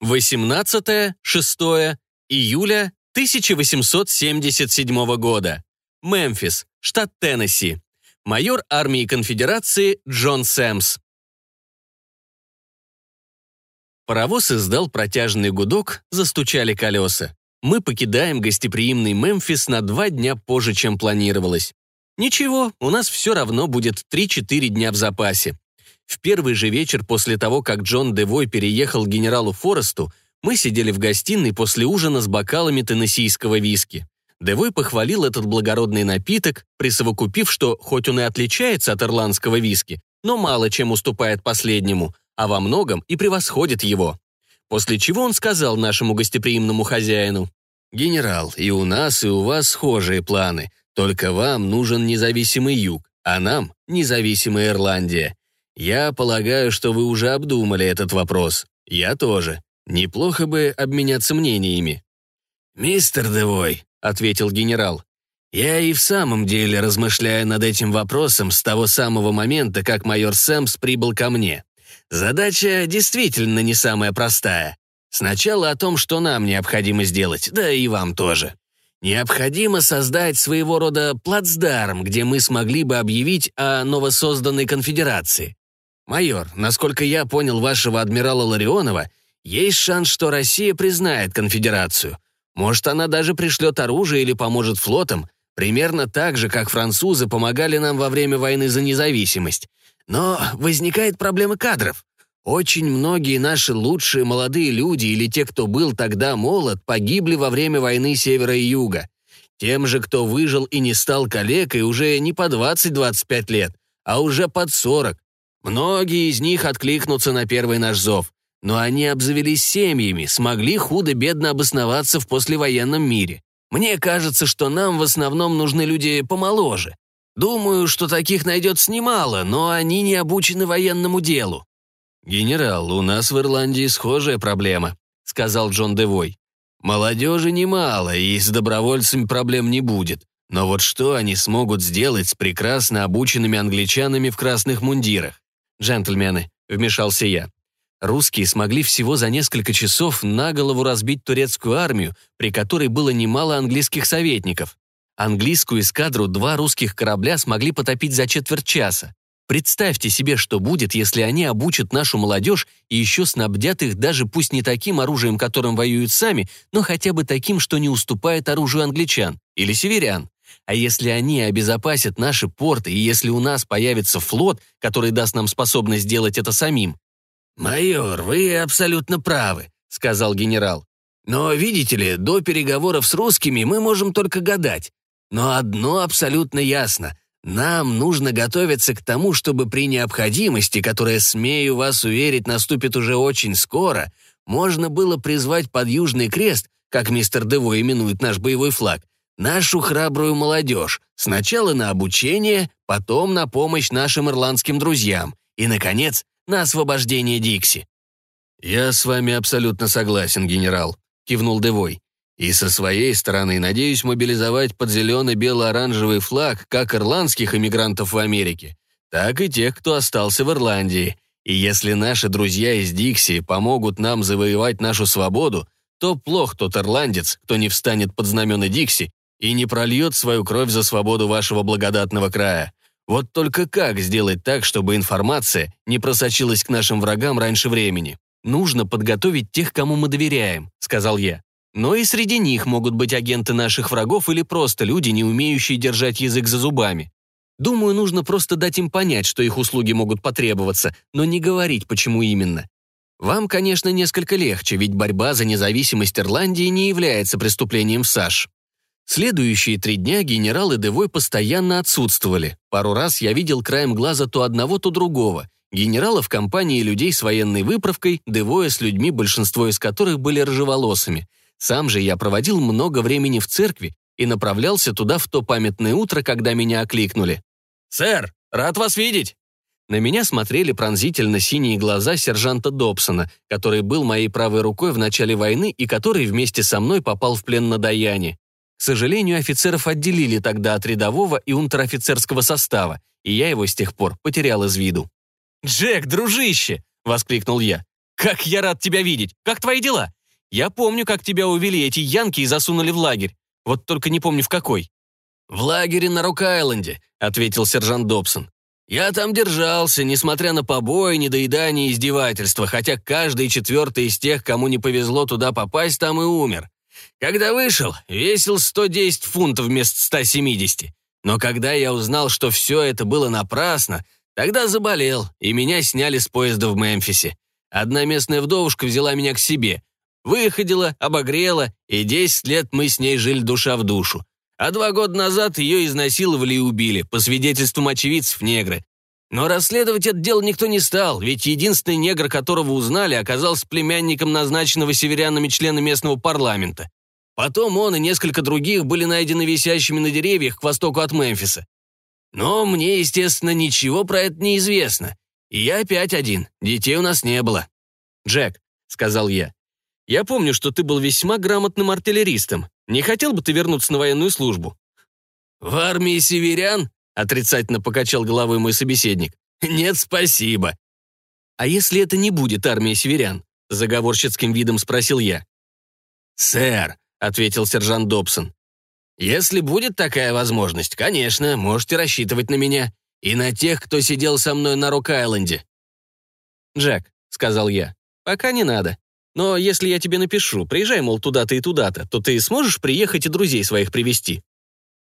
18-6 июля 1877 года. Мемфис, штат Теннесси. Майор армии конфедерации Джон Сэмс. Паровоз издал протяжный гудок, застучали колеса. Мы покидаем гостеприимный Мемфис на два дня позже, чем планировалось. Ничего, у нас все равно будет 3-4 дня в запасе. В первый же вечер после того, как Джон Девой переехал генералу Форесту, мы сидели в гостиной после ужина с бокалами теннессийского виски. Девой похвалил этот благородный напиток, присовокупив, что хоть он и отличается от ирландского виски, но мало чем уступает последнему, а во многом и превосходит его. После чего он сказал нашему гостеприимному хозяину, «Генерал, и у нас, и у вас схожие планы, только вам нужен независимый юг, а нам — независимая Ирландия. Я полагаю, что вы уже обдумали этот вопрос. Я тоже. Неплохо бы обменяться мнениями». «Мистер Девой», — ответил генерал, «я и в самом деле размышляю над этим вопросом с того самого момента, как майор Сэмс прибыл ко мне. Задача действительно не самая простая. Сначала о том, что нам необходимо сделать, да и вам тоже. Необходимо создать своего рода плацдарм, где мы смогли бы объявить о новосозданной конфедерации. Майор, насколько я понял вашего адмирала Ларионова, есть шанс, что Россия признает конфедерацию. Может, она даже пришлет оружие или поможет флотам, примерно так же, как французы помогали нам во время войны за независимость. Но возникает проблема кадров. Очень многие наши лучшие молодые люди или те, кто был тогда молод, погибли во время войны Севера и Юга. Тем же, кто выжил и не стал калекой, уже не по 20-25 лет, а уже под 40. Многие из них откликнутся на первый наш зов. Но они обзавелись семьями, смогли худо-бедно обосноваться в послевоенном мире. Мне кажется, что нам в основном нужны люди помоложе. Думаю, что таких найдется немало, но они не обучены военному делу. «Генерал, у нас в Ирландии схожая проблема», — сказал Джон Девой. «Молодежи немало, и с добровольцами проблем не будет. Но вот что они смогут сделать с прекрасно обученными англичанами в красных мундирах? Джентльмены, вмешался я. Русские смогли всего за несколько часов на голову разбить турецкую армию, при которой было немало английских советников. Английскую эскадру два русских корабля смогли потопить за четверть часа. Представьте себе, что будет, если они обучат нашу молодежь и еще снабдят их даже пусть не таким оружием, которым воюют сами, но хотя бы таким, что не уступает оружию англичан или северян. А если они обезопасят наши порты, и если у нас появится флот, который даст нам способность сделать это самим? «Майор, вы абсолютно правы», — сказал генерал. «Но, видите ли, до переговоров с русскими мы можем только гадать. Но одно абсолютно ясно. Нам нужно готовиться к тому, чтобы при необходимости, которая, смею вас уверить, наступит уже очень скоро, можно было призвать под Южный Крест, как мистер Дево именует наш боевой флаг, нашу храбрую молодежь, сначала на обучение, потом на помощь нашим ирландским друзьям и, наконец, на освобождение Дикси. «Я с вами абсолютно согласен, генерал», — кивнул Девой. И со своей стороны надеюсь мобилизовать под зелено-бело-оранжевый флаг как ирландских иммигрантов в Америке, так и тех, кто остался в Ирландии. И если наши друзья из Дикси помогут нам завоевать нашу свободу, то плох тот ирландец, кто не встанет под знамена Дикси и не прольет свою кровь за свободу вашего благодатного края. Вот только как сделать так, чтобы информация не просочилась к нашим врагам раньше времени? Нужно подготовить тех, кому мы доверяем, сказал я. Но и среди них могут быть агенты наших врагов или просто люди, не умеющие держать язык за зубами. Думаю, нужно просто дать им понять, что их услуги могут потребоваться, но не говорить, почему именно. Вам, конечно, несколько легче, ведь борьба за независимость Ирландии не является преступлением в САШ. Следующие три дня генерал и Девой постоянно отсутствовали. Пару раз я видел краем глаза то одного, то другого. Генерала в компании людей с военной выправкой, Девоя с людьми, большинство из которых были рыжеволосыми – сам же я проводил много времени в церкви и направлялся туда в то памятное утро, когда меня окликнули. «Сэр, рад вас видеть!» На меня смотрели пронзительно синие глаза сержанта Добсона, который был моей правой рукой в начале войны и который вместе со мной попал в плен на Даяне. К сожалению, офицеров отделили тогда от рядового и унтер-офицерского состава, и я его с тех пор потерял из виду. «Джек, дружище!» — воскликнул я. «Как я рад тебя видеть! Как твои дела? Я помню, как тебя увели эти янки и засунули в лагерь. Вот только не помню в какой». «В лагере на Рок-Айленде», — ответил сержант Добсон. Я там держался, несмотря на побои, недоедание и издевательства, хотя каждый четвертый из тех, кому не повезло туда попасть, там и умер. Когда вышел, весил 110 фунтов вместо 170. Но когда я узнал, что все это было напрасно, тогда заболел, и меня сняли с поезда в Мемфисе. Одна местная вдовушка взяла меня к себе. Выходила, обогрела, и 10 лет мы с ней жили душа в душу. А два года назад ее изнасиловали и убили, по свидетельствам очевидцев негры. Но расследовать это дело никто не стал, ведь единственный негр, которого узнали, оказался племянником назначенного северянами члена местного парламента. Потом он и несколько других были найдены висящими на деревьях к востоку от Мемфиса. Но мне, естественно, ничего про это не известно. И я опять один, детей у нас не было. «Джек», — сказал я, — «я помню, что ты был весьма грамотным артиллеристом. Не хотел бы ты вернуться на военную службу?» «В армии северян?» — отрицательно покачал головой мой собеседник. «Нет, спасибо». «А если это не будет армия северян?» — заговорщицким видом спросил я. «Сэр», — ответил сержант Добсон, «если будет такая возможность, конечно, можете рассчитывать на меня и на тех, кто сидел со мной на Рок-Айленде». «Джек», — сказал я, — «пока не надо. Но если я тебе напишу, приезжай, мол, туда-то и туда-то, то ты сможешь приехать и друзей своих привести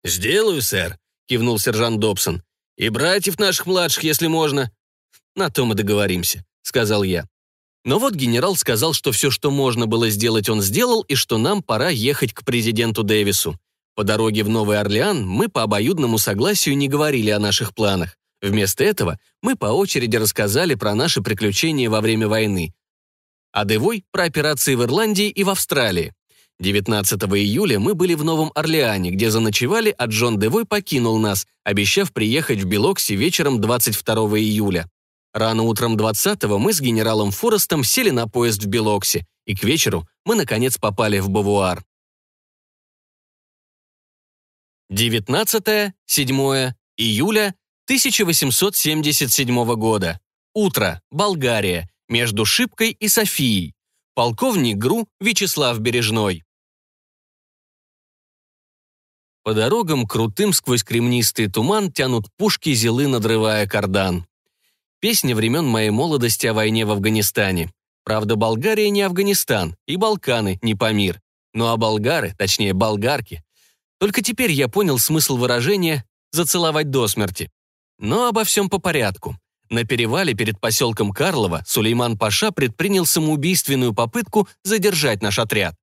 «Сделаю, сэр», — кивнул сержант Добсон. «И братьев наших младших, если можно». «На то мы договоримся», — сказал я. Но вот генерал сказал, что все, что можно было сделать, он сделал, и что нам пора ехать к президенту Дэвису. По дороге в Новый Орлеан мы по обоюдному согласию не говорили о наших планах. Вместо этого мы по очереди рассказали про наши приключения во время войны, а Девой про операции в Ирландии и в Австралии. 19 июля мы были в Новом Орлеане, где заночевали, а Джон Девой покинул нас, обещав приехать в Белокси вечером 22 июля. Рано утром 20-го мы с генералом Форестом сели на поезд в Белокси, и к вечеру мы, наконец, попали в Бавуар. 19-7 июля 1877 года. Утро. Болгария между Шипкой и Софией. Полковник ГРУ Вячеслав Бережной. По дорогам крутым сквозь кремнистый туман тянут пушки зелы, надрывая кардан. Песня времен моей молодости о войне в Афганистане. Правда, Болгария не Афганистан, и Балканы не Памир. Ну а болгары, точнее болгарки. Только теперь я понял смысл выражения «зацеловать до смерти». Но обо всем по порядку. На перевале перед поселком Карлово Сулейман Паша предпринял самоубийственную попытку задержать наш отряд.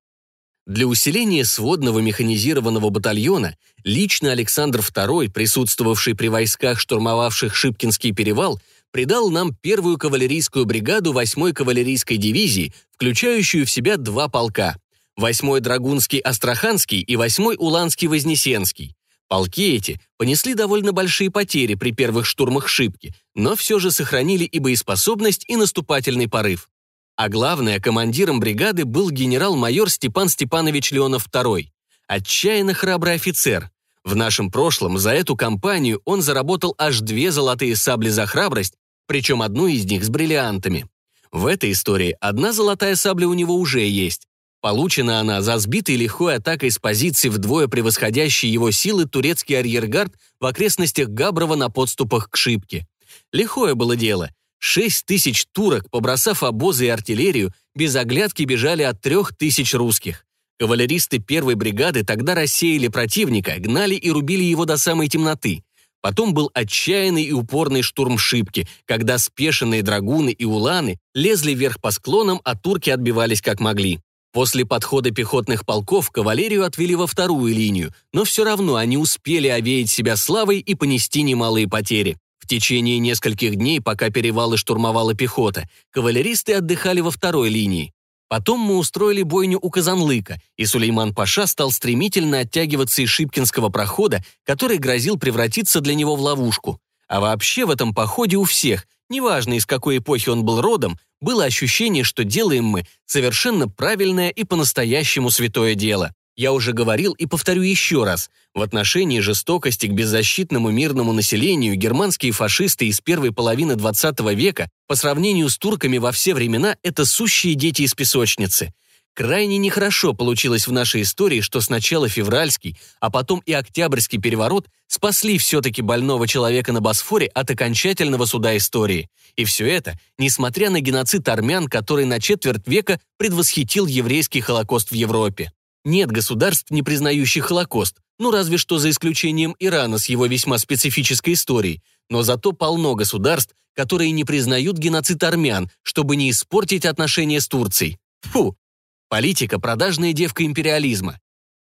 Для усиления сводного механизированного батальона лично Александр II, присутствовавший при войсках, штурмовавших Шипкинский перевал, придал нам первую кавалерийскую бригаду 8-й кавалерийской дивизии, включающую в себя два полка – 8-й Драгунский Астраханский и 8-й Уланский Вознесенский. Полки эти понесли довольно большие потери при первых штурмах Шипки, но все же сохранили и боеспособность, и наступательный порыв. А главное, командиром бригады был генерал-майор Степан Степанович Леонов II. Отчаянно храбрый офицер. В нашем прошлом за эту кампанию он заработал аж две золотые сабли за храбрость, причем одну из них с бриллиантами. В этой истории одна золотая сабля у него уже есть, Получена она за сбитой лихой атакой с позиции вдвое превосходящей его силы турецкий арьергард в окрестностях Габрова на подступах к Шибке. Лихое было дело. Шесть тысяч турок, побросав обозы и артиллерию, без оглядки бежали от трех тысяч русских. Кавалеристы первой бригады тогда рассеяли противника, гнали и рубили его до самой темноты. Потом был отчаянный и упорный штурм Шибки, когда спешенные драгуны и уланы лезли вверх по склонам, а турки отбивались как могли. После подхода пехотных полков кавалерию отвели во вторую линию, но все равно они успели овеять себя славой и понести немалые потери. В течение нескольких дней, пока перевалы штурмовала пехота, кавалеристы отдыхали во второй линии. Потом мы устроили бойню у Казанлыка, и Сулейман Паша стал стремительно оттягиваться из Шипкинского прохода, который грозил превратиться для него в ловушку. А вообще в этом походе у всех, неважно из какой эпохи он был родом, было ощущение, что делаем мы совершенно правильное и по-настоящему святое дело. Я уже говорил и повторю еще раз. В отношении жестокости к беззащитному мирному населению германские фашисты из первой половины XX века по сравнению с турками во все времена это сущие дети из песочницы. Крайне нехорошо получилось в нашей истории, что сначала февральский, а потом и октябрьский переворот спасли все-таки больного человека на Босфоре от окончательного суда истории. И все это, несмотря на геноцид армян, который на четверть века предвосхитил еврейский холокост в Европе. Нет государств, не признающих Холокост, ну разве что за исключением Ирана с его весьма специфической историей, но зато полно государств, которые не признают геноцид армян, чтобы не испортить отношения с Турцией. Фу, Политика – продажная девка империализма.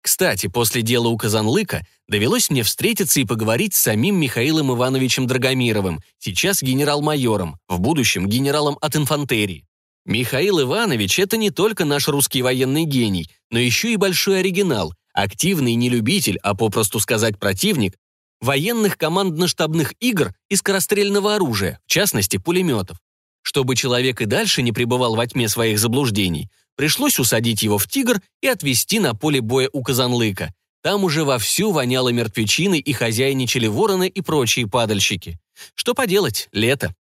Кстати, после дела у Казанлыка довелось мне встретиться и поговорить с самим Михаилом Ивановичем Драгомировым, сейчас генерал-майором, в будущем генералом от инфантерии. Михаил Иванович – это не только наш русский военный гений, но еще и большой оригинал, активный не любитель, а попросту сказать противник, военных командно-штабных игр и скорострельного оружия, в частности пулеметов. Чтобы человек и дальше не пребывал во тьме своих заблуждений, Пришлось усадить его в «Тигр» и отвезти на поле боя у Казанлыка. Там уже вовсю воняло мертвечиной и хозяйничали вороны и прочие падальщики. Что поделать, лето.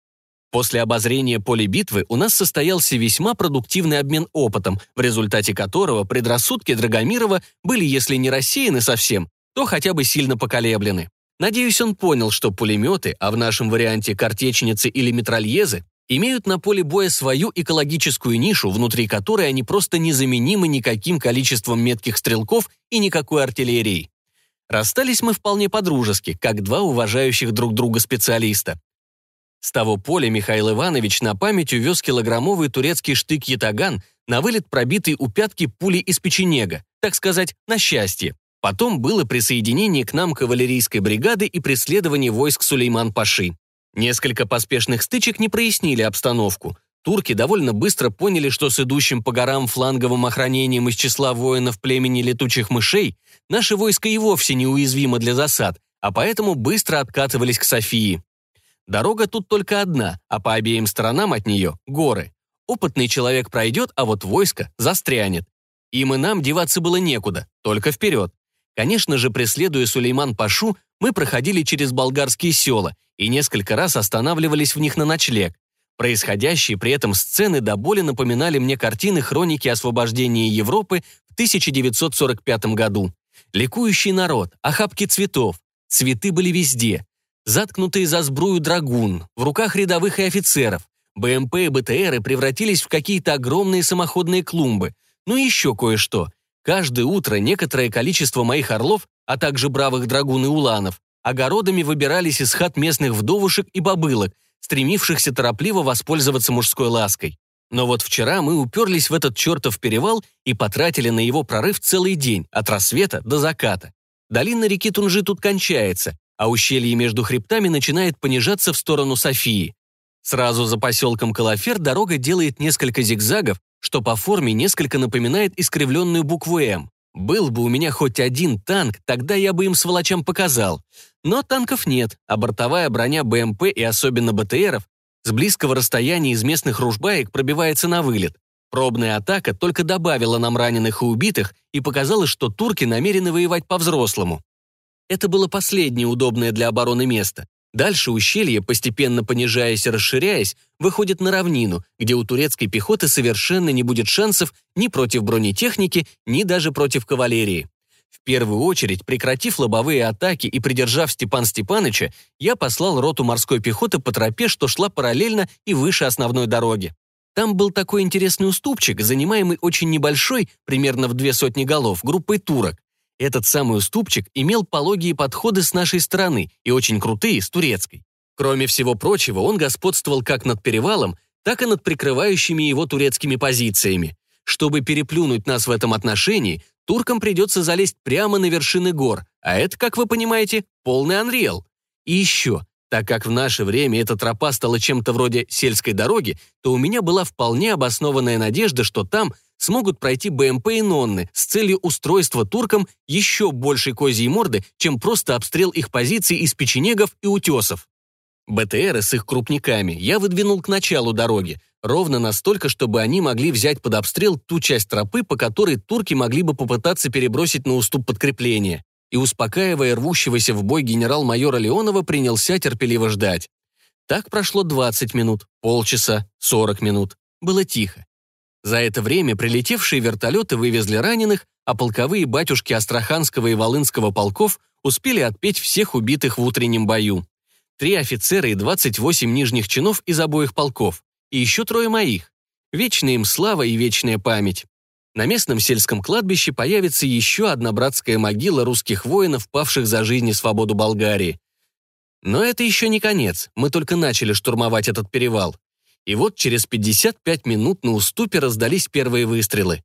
После обозрения поля битвы у нас состоялся весьма продуктивный обмен опытом, в результате которого предрассудки Драгомирова были, если не рассеяны совсем, то хотя бы сильно поколеблены. Надеюсь, он понял, что пулеметы, а в нашем варианте картечницы или метрольезы, имеют на поле боя свою экологическую нишу, внутри которой они просто незаменимы никаким количеством метких стрелков и никакой артиллерии. Расстались мы вполне по-дружески, как два уважающих друг друга специалиста. С того поля Михаил Иванович на память увез килограммовый турецкий штык-ятаган на вылет пробитый у пятки пули из печенега, так сказать, на счастье. Потом было присоединение к нам кавалерийской бригады и преследование войск Сулейман-Паши. Несколько поспешных стычек не прояснили обстановку. Турки довольно быстро поняли, что с идущим по горам фланговым охранением из числа воинов племени летучих мышей наше войско и вовсе неуязвимо для засад, а поэтому быстро откатывались к Софии. Дорога тут только одна, а по обеим сторонам от нее — горы. Опытный человек пройдет, а вот войско застрянет. Им и нам деваться было некуда, только вперед. Конечно же, преследуя Сулейман-Пашу, мы проходили через болгарские села и несколько раз останавливались в них на ночлег. Происходящие при этом сцены до боли напоминали мне картины хроники освобождения Европы в 1945 году. Ликующий народ, охапки цветов. Цветы были везде. Заткнутые за сбрую драгун, в руках рядовых и офицеров. БМП и БТРы превратились в какие-то огромные самоходные клумбы. Ну и еще кое-что. Каждое утро некоторое количество моих орлов, а также бравых драгун и уланов, огородами выбирались из хат местных вдовушек и бабылок, стремившихся торопливо воспользоваться мужской лаской. Но вот вчера мы уперлись в этот чертов перевал и потратили на его прорыв целый день, от рассвета до заката. Долина реки Тунжи тут кончается, а ущелье между хребтами начинает понижаться в сторону Софии. Сразу за поселком Калафер дорога делает несколько зигзагов, что по форме несколько напоминает искривленную букву «М». Был бы у меня хоть один танк, тогда я бы им сволочам показал. Но танков нет, а бортовая броня БМП и особенно БТРов с близкого расстояния из местных ружбаек пробивается на вылет. Пробная атака только добавила нам раненых и убитых и показала, что турки намерены воевать по-взрослому. Это было последнее удобное для обороны место. Дальше ущелье, постепенно понижаясь и расширяясь, выходит на равнину, где у турецкой пехоты совершенно не будет шансов ни против бронетехники, ни даже против кавалерии. В первую очередь, прекратив лобовые атаки и придержав Степан Степаныча, я послал роту морской пехоты по тропе, что шла параллельно и выше основной дороги. Там был такой интересный уступчик, занимаемый очень небольшой, примерно в две сотни голов, группой турок. Этот самый уступчик имел пологие подходы с нашей стороны и очень крутые с турецкой. Кроме всего прочего, он господствовал как над перевалом, так и над прикрывающими его турецкими позициями. Чтобы переплюнуть нас в этом отношении, туркам придется залезть прямо на вершины гор, а это, как вы понимаете, полный анриэл. И еще, так как в наше время эта тропа стала чем-то вроде сельской дороги, то у меня была вполне обоснованная надежда, что там – смогут пройти БМП и Нонны с целью устройства туркам еще большей козьей морды, чем просто обстрел их позиций из печенегов и утесов. БТРы с их крупниками я выдвинул к началу дороги, ровно настолько, чтобы они могли взять под обстрел ту часть тропы, по которой турки могли бы попытаться перебросить на уступ подкрепления. И, успокаивая рвущегося в бой генерал-майора Леонова, принялся терпеливо ждать. Так прошло 20 минут, полчаса, 40 минут. Было тихо. За это время прилетевшие вертолеты вывезли раненых, а полковые батюшки Астраханского и Волынского полков успели отпеть всех убитых в утреннем бою. Три офицера и 28 нижних чинов из обоих полков, и еще трое моих. Вечная им слава и вечная память. На местном сельском кладбище появится еще одна братская могила русских воинов, павших за жизнь и свободу Болгарии. Но это еще не конец, мы только начали штурмовать этот перевал. И вот через 55 минут на уступе раздались первые выстрелы.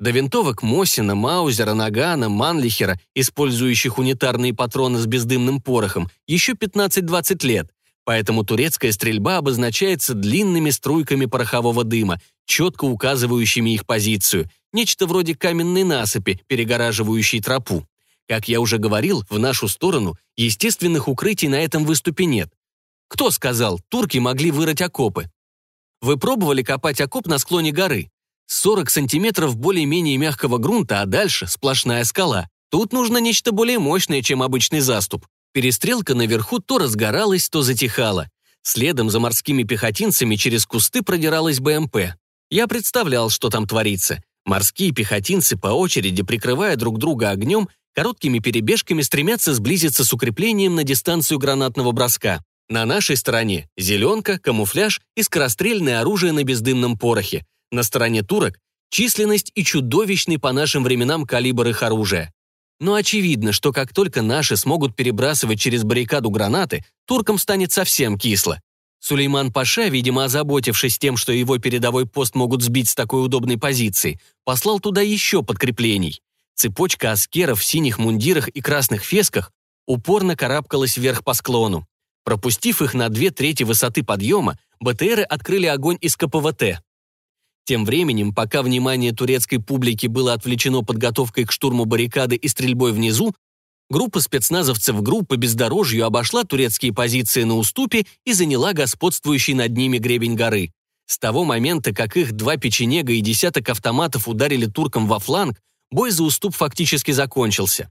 До винтовок Мосина, Маузера, Нагана, Манлихера, использующих унитарные патроны с бездымным порохом, еще 15-20 лет, поэтому турецкая стрельба обозначается длинными струйками порохового дыма, четко указывающими их позицию, нечто вроде каменной насыпи, перегораживающей тропу. Как я уже говорил, в нашу сторону естественных укрытий на этом выступе нет. Кто сказал, турки могли вырыть окопы? Вы пробовали копать окоп на склоне горы? 40 сантиметров более-менее мягкого грунта, а дальше сплошная скала. Тут нужно нечто более мощное, чем обычный заступ. Перестрелка наверху то разгоралась, то затихала. Следом за морскими пехотинцами через кусты продиралась БМП. Я представлял, что там творится. Морские пехотинцы по очереди, прикрывая друг друга огнем, короткими перебежками стремятся сблизиться с укреплением на дистанцию гранатного броска. На нашей стороне – зеленка, камуфляж и скорострельное оружие на бездымном порохе. На стороне турок – численность и чудовищный по нашим временам калибр их оружия. Но очевидно, что как только наши смогут перебрасывать через баррикаду гранаты, туркам станет совсем кисло. Сулейман Паша, видимо, озаботившись тем, что его передовой пост могут сбить с такой удобной позиции, послал туда еще подкреплений. Цепочка аскеров в синих мундирах и красных фесках упорно карабкалась вверх по склону. Пропустив их на две трети высоты подъема, БТРы открыли огонь из КПВТ. Тем временем, пока внимание турецкой публики было отвлечено подготовкой к штурму баррикады и стрельбой внизу, группа спецназовцев группы бездорожью обошла турецкие позиции на уступе и заняла господствующий над ними гребень горы. С того момента, как их два печенега и десяток автоматов ударили туркам во фланг, бой за уступ фактически закончился.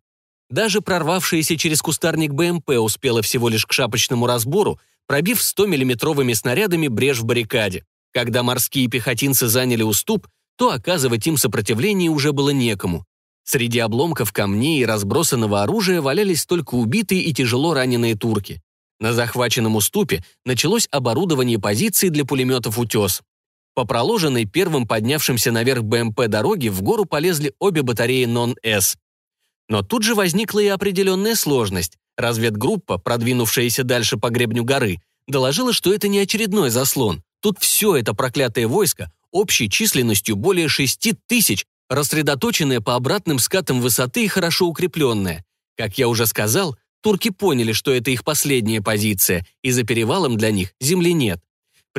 Даже прорвавшаяся через кустарник БМП успела всего лишь к шапочному разбору, пробив 100-миллиметровыми снарядами брешь в баррикаде. Когда морские пехотинцы заняли уступ, то оказывать им сопротивление уже было некому. Среди обломков камней и разбросанного оружия валялись только убитые и тяжело раненые турки. На захваченном уступе началось оборудование позиций для пулеметов «Утес». По проложенной первым поднявшимся наверх БМП дороге в гору полезли обе батареи «Нон-С». Но тут же возникла и определенная сложность. Разведгруппа, продвинувшаяся дальше по гребню горы, доложила, что это не очередной заслон. Тут все это проклятое войско, общей численностью более 6 тысяч, рассредоточенное по обратным скатам высоты и хорошо укрепленное. Как я уже сказал, турки поняли, что это их последняя позиция, и за перевалом для них земли нет.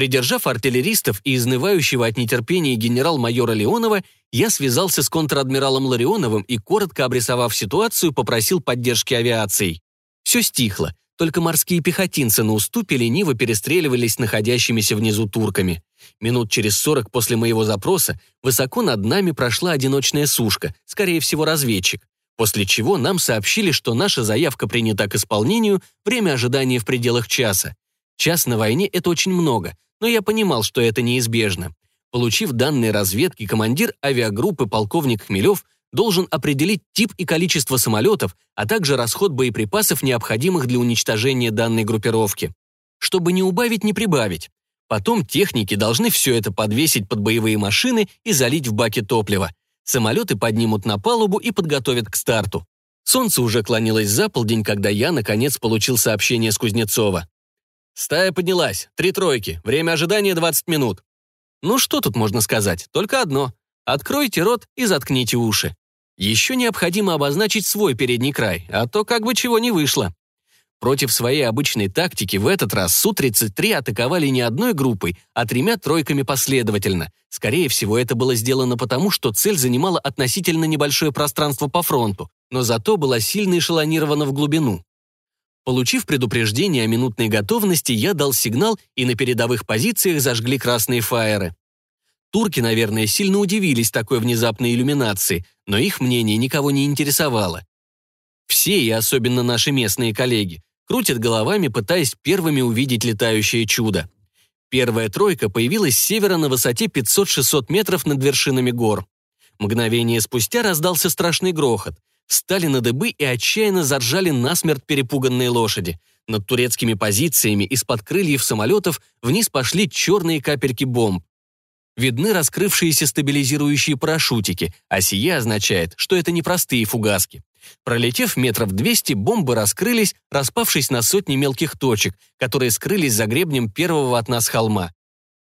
Придержав артиллеристов и изнывающего от нетерпения генерал-майора Леонова, я связался с контр-адмиралом Ларионовым и, коротко обрисовав ситуацию, попросил поддержки авиацией. Все стихло, только морские пехотинцы на уступе лениво перестреливались находящимися внизу турками. Минут через сорок после моего запроса высоко над нами прошла одиночная сушка, скорее всего, разведчик. После чего нам сообщили, что наша заявка принята к исполнению, время ожидания в пределах часа. Час на войне — это очень много, но я понимал, что это неизбежно. Получив данные разведки, командир авиагруппы полковник Хмелев должен определить тип и количество самолетов, а также расход боеприпасов, необходимых для уничтожения данной группировки. Чтобы не убавить, не прибавить. Потом техники должны все это подвесить под боевые машины и залить в баки топлива. Самолеты поднимут на палубу и подготовят к старту. Солнце уже клонилось за полдень, когда я, наконец, получил сообщение с Кузнецова. Стая поднялась. Три тройки. Время ожидания 20 минут. Ну что тут можно сказать? Только одно. Откройте рот и заткните уши. Еще необходимо обозначить свой передний край, а то как бы чего не вышло. Против своей обычной тактики в этот раз Су-33 атаковали не одной группой, а тремя тройками последовательно. Скорее всего, это было сделано потому, что цель занимала относительно небольшое пространство по фронту, но зато была сильно эшелонирована в глубину. Получив предупреждение о минутной готовности, я дал сигнал, и на передовых позициях зажгли красные фаеры. Турки, наверное, сильно удивились такой внезапной иллюминации, но их мнение никого не интересовало. Все, и особенно наши местные коллеги, крутят головами, пытаясь первыми увидеть летающее чудо. Первая тройка появилась с севера на высоте 500-600 метров над вершинами гор. Мгновение спустя раздался страшный грохот. Стали на дыбы и отчаянно заржали насмерть перепуганные лошади. Над турецкими позициями из-под крыльев самолетов вниз пошли черные капельки бомб. Видны раскрывшиеся стабилизирующие парашютики, а сие означает, что это не простые фугаски. Пролетев метров 200, бомбы раскрылись, распавшись на сотни мелких точек, которые скрылись за гребнем первого от нас холма.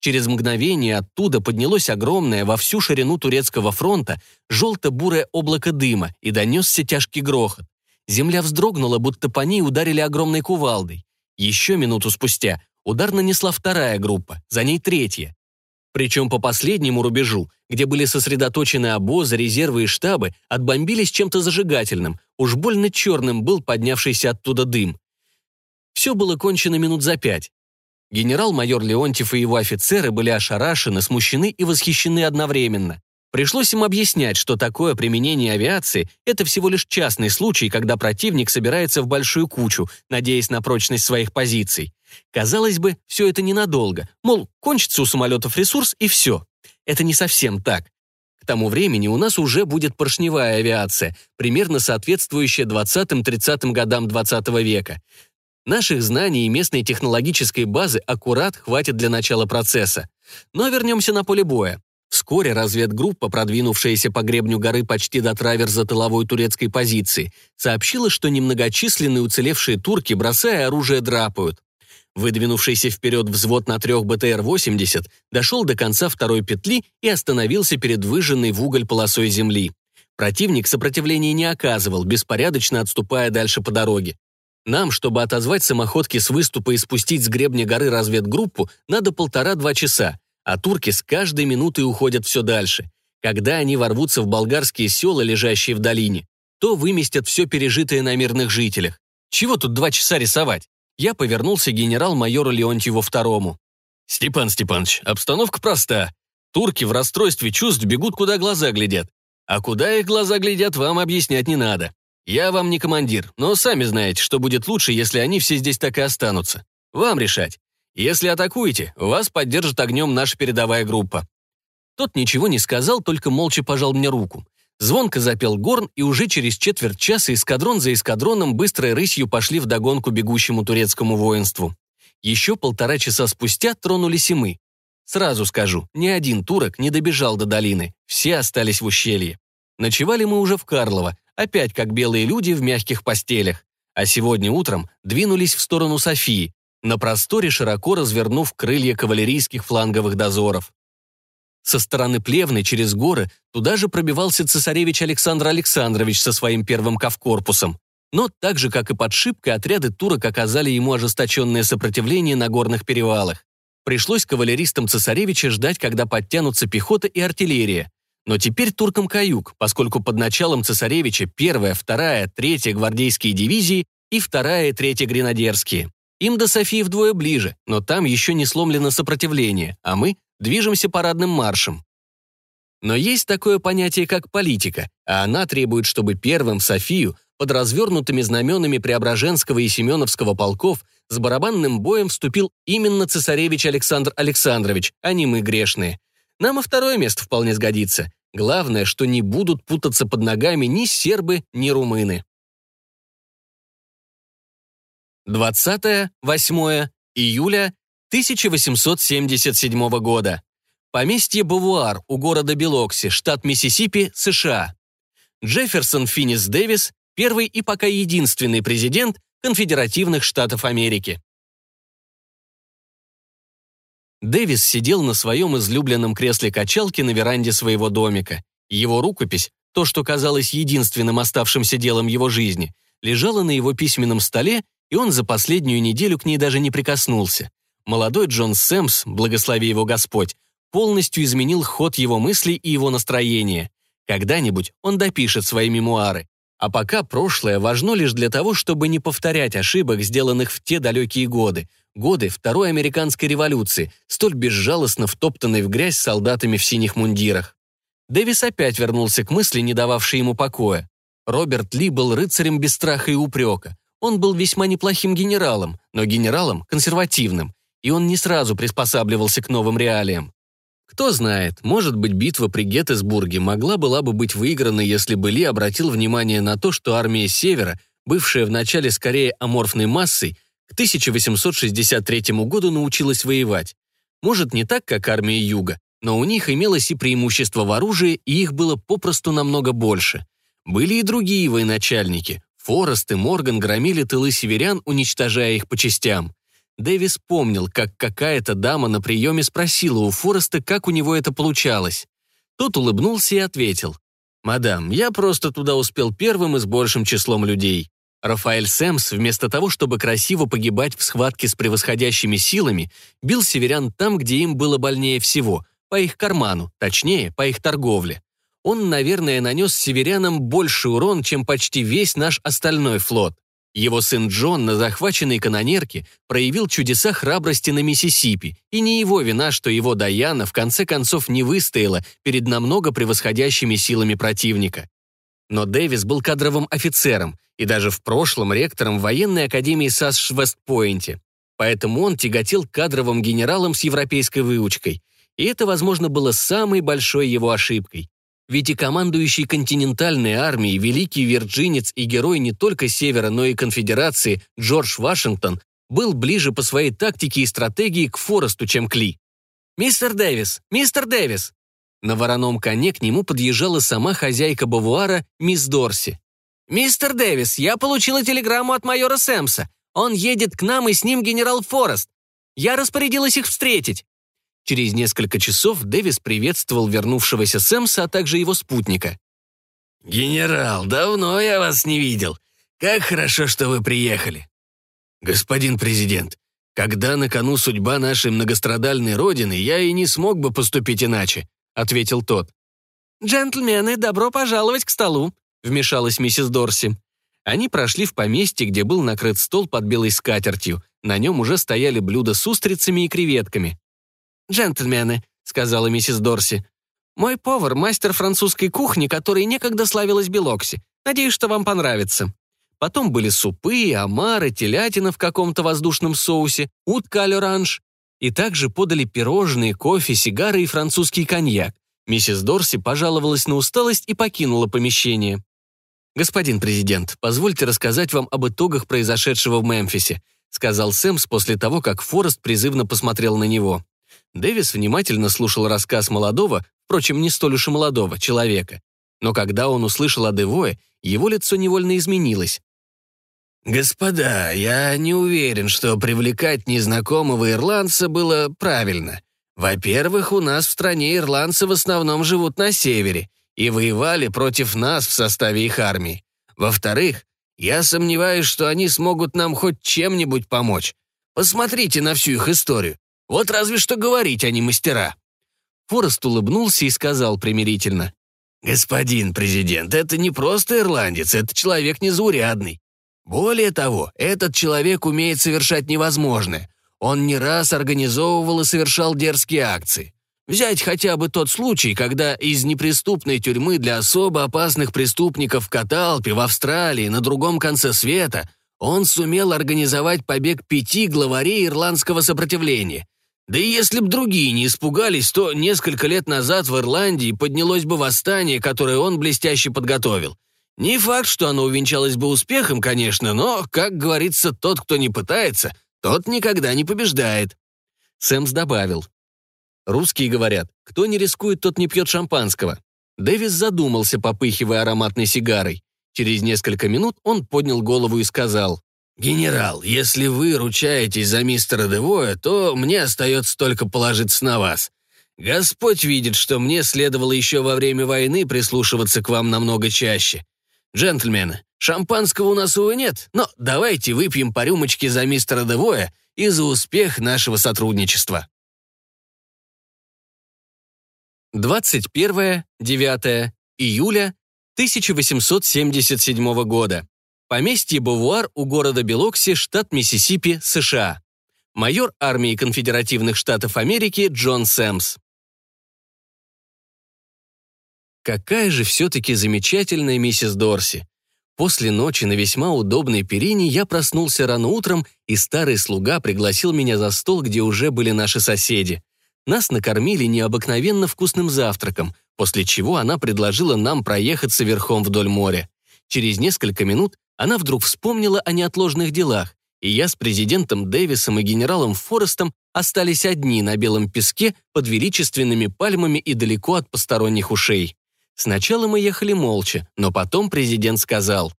Через мгновение оттуда поднялось огромное во всю ширину турецкого фронта желто-бурое облако дыма и донесся тяжкий грохот. Земля вздрогнула, будто по ней ударили огромной кувалдой. Еще минуту спустя удар нанесла вторая группа, за ней третья. Причем по последнему рубежу, где были сосредоточены обозы, резервы и штабы, отбомбились чем-то зажигательным, уж больно черным был поднявшийся оттуда дым. Все было кончено минут за пять. Генерал-майор Леонтьев и его офицеры были ошарашены, смущены и восхищены одновременно. Пришлось им объяснять, что такое применение авиации – это всего лишь частный случай, когда противник собирается в большую кучу, надеясь на прочность своих позиций. Казалось бы, все это ненадолго, мол, кончится у самолетов ресурс и все. Это не совсем так. К тому времени у нас уже будет поршневая авиация, примерно соответствующая 20-30 годам 20 века. Наших знаний и местной технологической базы аккурат хватит для начала процесса. Но вернемся на поле боя. Вскоре разведгруппа, продвинувшаяся по гребню горы почти до траверза тыловой турецкой позиции, сообщила, что немногочисленные уцелевшие турки, бросая оружие, драпают. Выдвинувшийся вперед взвод на трех БТР-80 дошел до конца второй петли и остановился перед выжженной в уголь полосой земли. Противник сопротивления не оказывал, беспорядочно отступая дальше по дороге. Нам, чтобы отозвать самоходки с выступа и спустить с гребня горы разведгруппу, надо полтора-два часа, а турки с каждой минутой уходят все дальше. Когда они ворвутся в болгарские села, лежащие в долине, то выместят все пережитое на мирных жителях. Чего тут два часа рисовать? Я повернулся генерал-майору Леонтьеву второму. «Степан Степанович, обстановка проста. Турки в расстройстве чувств бегут, куда глаза глядят. А куда их глаза глядят, вам объяснять не надо. Я вам не командир, но сами знаете, что будет лучше, если они все здесь так и останутся. Вам решать. Если атакуете, вас поддержит огнем наша передовая группа». Тот ничего не сказал, только молча пожал мне руку. Звонко запел горн, и уже через четверть часа эскадрон за эскадроном быстрой рысью пошли вдогонку бегущему турецкому воинству. Еще полтора часа спустя тронулись и мы. Сразу скажу, ни один турок не добежал до долины, все остались в ущелье. Ночевали мы уже в Карлово, опять как белые люди в мягких постелях. А сегодня утром двинулись в сторону Софии, на просторе широко развернув крылья кавалерийских фланговых дозоров. Со стороны Плевны через горы туда же пробивался цесаревич Александр Александрович со своим первым кавкорпусом. Но так же, как и под Шибкой, отряды турок оказали ему ожесточенное сопротивление на горных перевалах. Пришлось кавалеристам цесаревича ждать, когда подтянутся пехота и артиллерия. Но теперь туркам каюк, поскольку под началом цесаревича первая, вторая, третья гвардейские дивизии и вторая и третья гренадерские. Им до Софии вдвое ближе, но там еще не сломлено сопротивление, а мы движемся парадным маршем. Но есть такое понятие, как политика, а она требует, чтобы первым в Софию под развернутыми знаменами Преображенского и Семеновского полков с барабанным боем вступил именно цесаревич Александр Александрович, а не мы грешные. Нам и второе место вполне сгодится. Главное, что не будут путаться под ногами ни сербы, ни румыны. 20-8 июля 1877 года. Поместье Бавуар у города Белокси, штат Миссисипи, США. Джефферсон Финнис Дэвис, первый и пока единственный президент Конфедеративных Штатов Америки. Дэвис сидел на своем излюбленном кресле качалки на веранде своего домика. Его рукопись, то, что казалось единственным оставшимся делом его жизни, лежала на его письменном столе, и он за последнюю неделю к ней даже не прикоснулся. Молодой Джон Сэмс, благослови его Господь, полностью изменил ход его мыслей и его настроения. Когда-нибудь он допишет свои мемуары. А пока прошлое важно лишь для того, чтобы не повторять ошибок, сделанных в те далекие годы, годы Второй американской революции, столь безжалостно втоптанной в грязь солдатами в синих мундирах. Дэвис опять вернулся к мысли, не дававшей ему покоя. Роберт Ли был рыцарем без страха и упрека. Он был весьма неплохим генералом, но генералом консервативным. и он не сразу приспосабливался к новым реалиям. Кто знает, может быть, битва при Геттесбурге могла была бы быть выиграна, если бы Ли обратил внимание на то, что армия Севера, бывшая вначале скорее аморфной массой, к 1863 году научилась воевать. Может, не так, как армия Юга, но у них имелось и преимущество в оружии, и их было попросту намного больше. Были и другие военачальники. Форест и Морган громили тылы северян, уничтожая их по частям. Дэвис помнил, как какая-то дама на приеме спросила у Фореста, как у него это получалось. Тот улыбнулся и ответил. «Мадам, я просто туда успел первым и с большим числом людей». Рафаэль Сэмс, вместо того, чтобы красиво погибать в схватке с превосходящими силами, бил северян там, где им было больнее всего, по их карману, точнее, по их торговле. Он, наверное, нанес северянам больше урон, чем почти весь наш остальной флот. Его сын Джон на захваченной канонерке проявил чудеса храбрости на Миссисипи, и не его вина, что его Даяна в конце концов не выстояла перед намного превосходящими силами противника. Но Дэвис был кадровым офицером и даже в прошлом ректором военной академии САС в Вестпойнте. Поэтому он тяготел кадровым генералом с европейской выучкой. И это, возможно, было самой большой его ошибкой. Ведь и командующий континентальной армией, великий вирджинец и герой не только Севера, но и Конфедерации Джордж Вашингтон был ближе по своей тактике и стратегии к Форесту, чем к Ли. «Мистер Дэвис! Мистер Дэвис!» На вороном коне к нему подъезжала сама хозяйка Бавуара, мисс Дорси. «Мистер Дэвис, я получила телеграмму от майора Сэмса. Он едет к нам, и с ним генерал Форест. Я распорядилась их встретить. Через несколько часов Дэвис приветствовал вернувшегося Сэмса, а также его спутника. «Генерал, давно я вас не видел. Как хорошо, что вы приехали». «Господин президент, когда на кону судьба нашей многострадальной родины, я и не смог бы поступить иначе», ответил тот. «Джентльмены, добро пожаловать к столу», вмешалась миссис Дорси. Они прошли в поместье, где был накрыт стол под белой скатертью. На нем уже стояли блюда с устрицами и креветками. «Джентльмены», — сказала миссис Дорси, «мой повар — мастер французской кухни, который некогда славилась Белокси. Надеюсь, что вам понравится». Потом были супы, омары, телятина в каком-то воздушном соусе, утка оранж. И также подали пирожные, кофе, сигары и французский коньяк. Миссис Дорси пожаловалась на усталость и покинула помещение. «Господин президент, позвольте рассказать вам об итогах произошедшего в Мемфисе», сказал Сэмс после того, как Форест призывно посмотрел на него. Дэвис внимательно слушал рассказ молодого, впрочем, не столь уж и молодого, человека. Но когда он услышал о Девое, его лицо невольно изменилось. «Господа, я не уверен, что привлекать незнакомого ирландца было правильно. Во-первых, у нас в стране ирландцы в основном живут на севере и воевали против нас в составе их армии. Во-вторых, я сомневаюсь, что они смогут нам хоть чем-нибудь помочь. Посмотрите на всю их историю. Вот разве что говорить, а не мастера». Форест улыбнулся и сказал примирительно. «Господин президент, это не просто ирландец, это человек незаурядный. Более того, этот человек умеет совершать невозможное. Он не раз организовывал и совершал дерзкие акции. Взять хотя бы тот случай, когда из неприступной тюрьмы для особо опасных преступников в Каталпе в Австралии на другом конце света он сумел организовать побег пяти главарей ирландского сопротивления. Да и если б другие не испугались, то несколько лет назад в Ирландии поднялось бы восстание, которое он блестяще подготовил. Не факт, что оно увенчалось бы успехом, конечно, но, как говорится, тот, кто не пытается, тот никогда не побеждает. Сэмс добавил. Русские говорят, кто не рискует, тот не пьет шампанского. Дэвис задумался, попыхивая ароматной сигарой. Через несколько минут он поднял голову и сказал. «Генерал, если вы ручаетесь за мистера Девоя, то мне остается только положиться на вас. Господь видит, что мне следовало еще во время войны прислушиваться к вам намного чаще. Джентльмены, шампанского у нас, увы, нет, но давайте выпьем по рюмочке за мистера Девоя и за успех нашего сотрудничества». 21-9 июля 1877 года. Поместье Бавуар у города Белокси, штат Миссисипи, США. Майор армии конфедеративных штатов Америки Джон Сэмс. Какая же все-таки замечательная миссис Дорси. После ночи на весьма удобной перине я проснулся рано утром, и старый слуга пригласил меня за стол, где уже были наши соседи. Нас накормили необыкновенно вкусным завтраком, после чего она предложила нам проехаться верхом вдоль моря. Через несколько минут она вдруг вспомнила о неотложных делах, и я с президентом Дэвисом и генералом Форестом остались одни на белом песке под величественными пальмами и далеко от посторонних ушей. Сначала мы ехали молча, но потом президент сказал,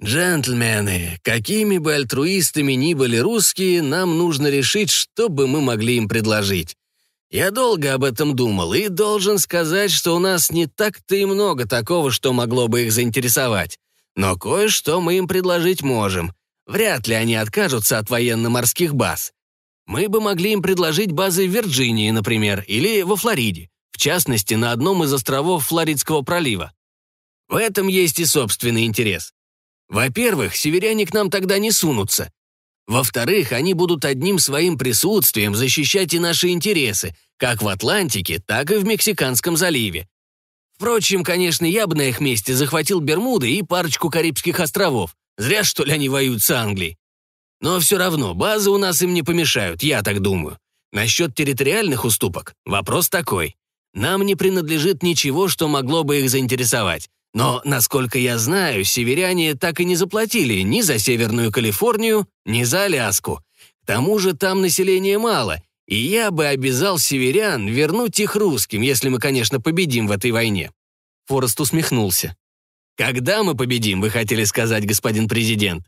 «Джентльмены, какими бы альтруистами ни были русские, нам нужно решить, что бы мы могли им предложить. Я долго об этом думал и должен сказать, что у нас не так-то и много такого, что могло бы их заинтересовать. Но кое-что мы им предложить можем. Вряд ли они откажутся от военно-морских баз. Мы бы могли им предложить базы в Вирджинии, например, или во Флориде в частности, на одном из островов Флоридского пролива. В этом есть и собственный интерес. Во-первых, северяне к нам тогда не сунутся. Во-вторых, они будут одним своим присутствием защищать и наши интересы, как в Атлантике, так и в Мексиканском заливе. Впрочем, конечно, я бы на их месте захватил Бермуды и парочку Карибских островов. Зря, что ли, они воюют с Англией. Но все равно, базы у нас им не помешают, я так думаю. Насчет территориальных уступок вопрос такой. Нам не принадлежит ничего, что могло бы их заинтересовать. Но, насколько я знаю, северяне так и не заплатили ни за Северную Калифорнию, ни за Аляску. К тому же там населения мало, и я бы обязал северян вернуть их русским, если мы, конечно, победим в этой войне». Форест усмехнулся. «Когда мы победим, вы хотели сказать, господин президент?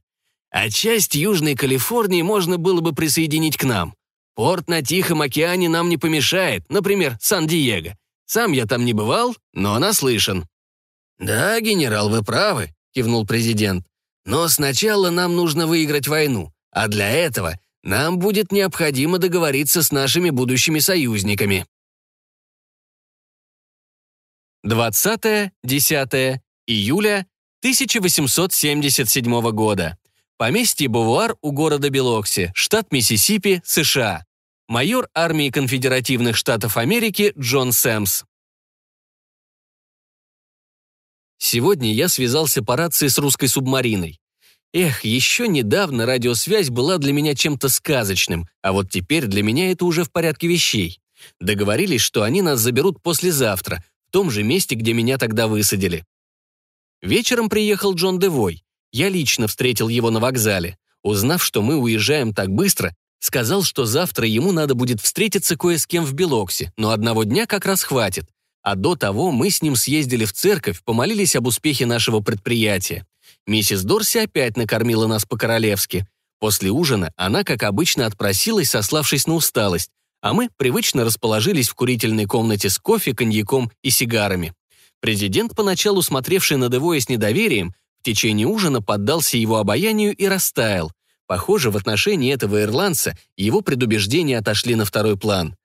А часть Южной Калифорнии можно было бы присоединить к нам. Порт на Тихом океане нам не помешает, например, Сан-Диего. Сам я там не бывал, но наслышан». «Да, генерал, вы правы», — кивнул президент. «Но сначала нам нужно выиграть войну, а для этого нам будет необходимо договориться с нашими будущими союзниками». 20-10 июля 1877 года. Поместье Бувуар у города Белокси, штат Миссисипи, США. Майор армии конфедеративных штатов Америки Джон Сэмс. Сегодня я связался по рации с русской субмариной. Эх, еще недавно радиосвязь была для меня чем-то сказочным, а вот теперь для меня это уже в порядке вещей. Договорились, что они нас заберут послезавтра, в том же месте, где меня тогда высадили. Вечером приехал Джон Девой. Я лично встретил его на вокзале. Узнав, что мы уезжаем так быстро, сказал, что завтра ему надо будет встретиться кое с кем в Белоксе, но одного дня как раз хватит. А до того мы с ним съездили в церковь, помолились об успехе нашего предприятия. Миссис Дорси опять накормила нас по-королевски. После ужина она, как обычно, отпросилась, сославшись на усталость, а мы привычно расположились в курительной комнате с кофе, коньяком и сигарами. Президент, поначалу смотревший на Девоя с недоверием, течение ужина поддался его обаянию и растаял. Похоже, в отношении этого ирландца его предубеждения отошли на второй план.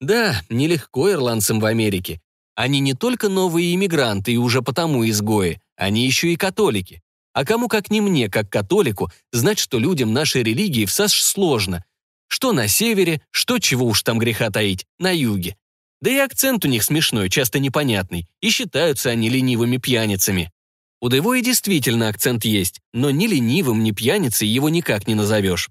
Да, нелегко ирландцам в Америке. Они не только новые иммигранты и уже потому изгои, они еще и католики. А кому как не мне, как католику, знать, что людям нашей религии в САШ сложно. Что на севере, что чего уж там греха таить, на юге. Да и акцент у них смешной, часто непонятный, и считаются они ленивыми пьяницами. У Девоя действительно акцент есть, но ни ленивым, ни пьяницей его никак не назовешь.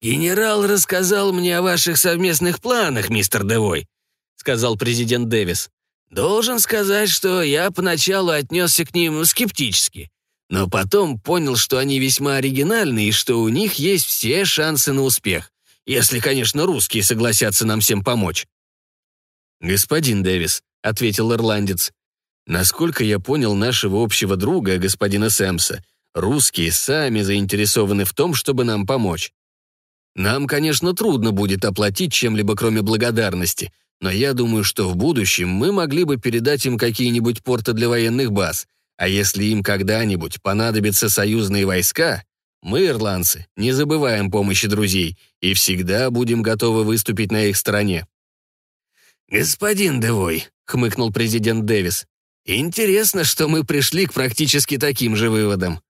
«Генерал рассказал мне о ваших совместных планах, мистер Девой», сказал президент Дэвис. «Должен сказать, что я поначалу отнесся к ним скептически, но потом понял, что они весьма оригинальны и что у них есть все шансы на успех, если, конечно, русские согласятся нам всем помочь». «Господин Дэвис», — ответил ирландец, Насколько я понял нашего общего друга, господина Сэмса, русские сами заинтересованы в том, чтобы нам помочь. Нам, конечно, трудно будет оплатить чем-либо кроме благодарности, но я думаю, что в будущем мы могли бы передать им какие-нибудь порты для военных баз, а если им когда-нибудь понадобятся союзные войска, мы, ирландцы, не забываем помощи друзей и всегда будем готовы выступить на их стороне. «Господин Девой», — хмыкнул президент Дэвис, Интересно, что мы пришли к практически таким же выводам.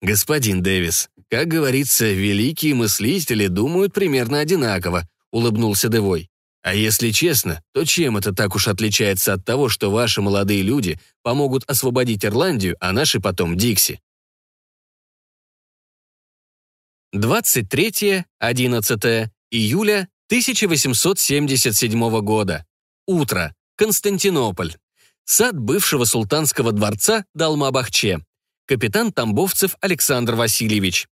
«Господин Дэвис, как говорится, великие мыслители думают примерно одинаково», улыбнулся Девой. А если честно, то чем это так уж отличается от того, что ваши молодые люди помогут освободить Ирландию, а наши потом Дикси? 23-11 июля 1877 года. Утро. Константинополь. Сад бывшего султанского дворца Далма-Бахче. Капитан Тамбовцев Александр Васильевич.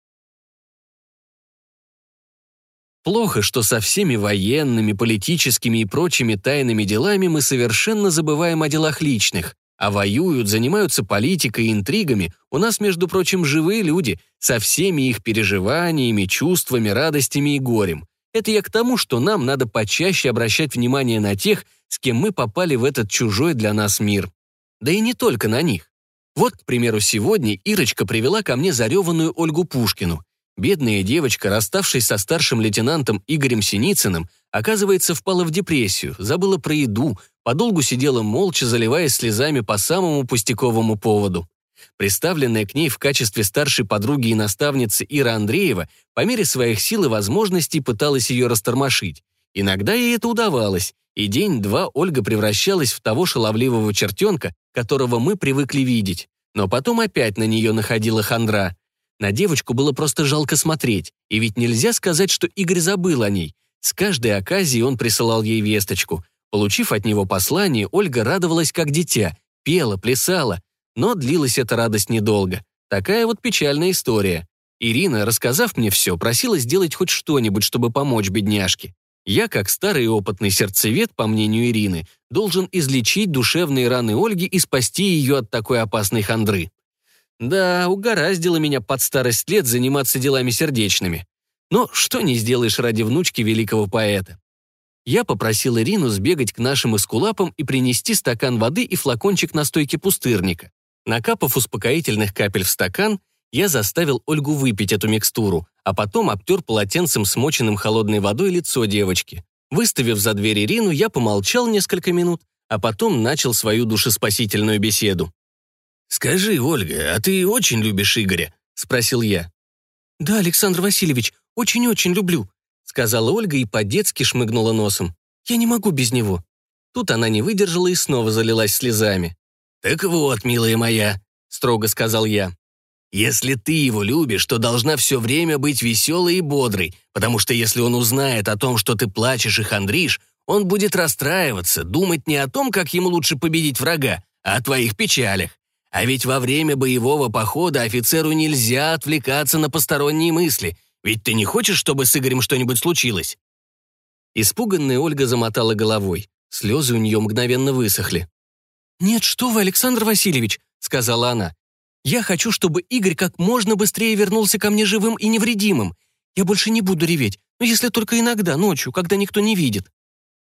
Плохо, что со всеми военными, политическими и прочими тайными делами мы совершенно забываем о делах личных. А воюют, занимаются политикой и интригами. У нас, между прочим, живые люди, со всеми их переживаниями, чувствами, радостями и горем. Это я к тому, что нам надо почаще обращать внимание на тех, с кем мы попали в этот чужой для нас мир. Да и не только на них. Вот, к примеру, сегодня Ирочка привела ко мне зареванную Ольгу Пушкину. Бедная девочка, расставшись со старшим лейтенантом Игорем Синицыным, оказывается, впала в депрессию, забыла про еду, подолгу сидела молча, заливаясь слезами по самому пустяковому поводу. Представленная к ней в качестве старшей подруги и наставницы Ира Андреева по мере своих сил и возможностей пыталась ее растормошить. Иногда ей это удавалось, и день-два Ольга превращалась в того шаловливого чертенка, которого мы привыкли видеть. Но потом опять на нее находила хандра. На девочку было просто жалко смотреть, и ведь нельзя сказать, что Игорь забыл о ней. С каждой оказией он присылал ей весточку. Получив от него послание, Ольга радовалась как дитя, пела, плясала. Но длилась эта радость недолго. Такая вот печальная история. Ирина, рассказав мне все, просила сделать хоть что-нибудь, чтобы помочь бедняжке. Я, как старый опытный сердцевед, по мнению Ирины, должен излечить душевные раны Ольги и спасти ее от такой опасной хандры. Да, угораздило меня под старость лет заниматься делами сердечными. Но что не сделаешь ради внучки великого поэта? Я попросил Ирину сбегать к нашим эскулапам и принести стакан воды и флакончик настойки пустырника. Накапав успокоительных капель в стакан, я заставил Ольгу выпить эту микстуру, а потом обтер полотенцем, смоченным холодной водой, лицо девочки. Выставив за дверь Ирину, я помолчал несколько минут, а потом начал свою душеспасительную беседу. «Скажи, Ольга, а ты очень любишь Игоря?» — спросил я. «Да, Александр Васильевич, очень-очень люблю», — сказала Ольга и по-детски шмыгнула носом. «Я не могу без него». Тут она не выдержала и снова залилась слезами. «Так вот, милая моя», — строго сказал я. «Если ты его любишь, то должна все время быть веселой и бодрой, потому что если он узнает о том, что ты плачешь и хандришь, он будет расстраиваться, думать не о том, как ему лучше победить врага, а о твоих печалях. А ведь во время боевого похода офицеру нельзя отвлекаться на посторонние мысли, ведь ты не хочешь, чтобы с Игорем что-нибудь случилось?» Испуганная Ольга замотала головой. Слезы у нее мгновенно высохли. «Нет, что вы, Александр Васильевич», — сказала она. «Я хочу, чтобы Игорь как можно быстрее вернулся ко мне живым и невредимым. Я больше не буду реветь, но если только иногда, ночью, когда никто не видит».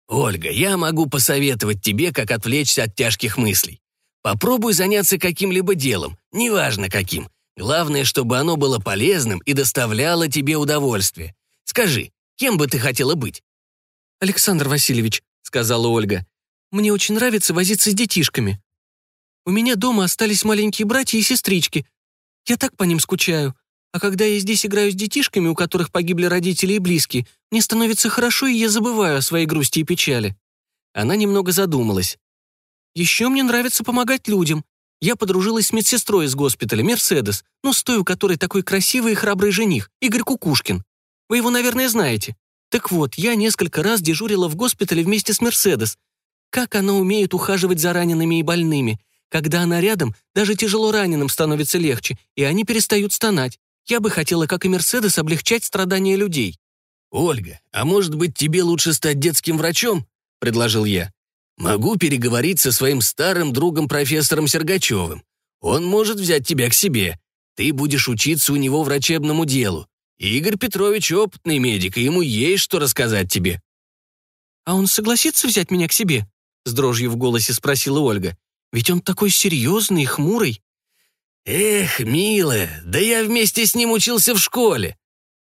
«Ольга, я могу посоветовать тебе, как отвлечься от тяжких мыслей. Попробуй заняться каким-либо делом, неважно каким. Главное, чтобы оно было полезным и доставляло тебе удовольствие. Скажи, кем бы ты хотела быть?» «Александр Васильевич», — сказала Ольга, «мне очень нравится возиться с детишками. У меня дома остались маленькие братья и сестрички. Я так по ним скучаю. А когда я здесь играю с детишками, у которых погибли родители и близкие, мне становится хорошо, и я забываю о своей грусти и печали». Она немного задумалась. Еще мне нравится помогать людям. Я подружилась с медсестрой из госпиталя, Мерседес, ну, с той, у которой такой красивый и храбрый жених, Игорь Кукушкин. Вы его, наверное, знаете. Так вот, я несколько раз дежурила в госпитале вместе с Мерседес. Как она умеет ухаживать за ранеными и больными. Когда она рядом, даже тяжело раненым становится легче, и они перестают стонать. Я бы хотела, как и Мерседес, облегчать страдания людей. «Ольга, а может быть, тебе лучше стать детским врачом?» — предложил я. Могу переговорить со своим старым другом профессором Сергачевым. Он может взять тебя к себе. Ты будешь учиться у него врачебному делу. Игорь Петрович опытный медик, и ему есть что рассказать тебе». «А он согласится взять меня к себе?» С дрожью в голосе спросила Ольга. «Ведь он такой серьезный и хмурый». «Эх, милая, да я вместе с ним учился в школе».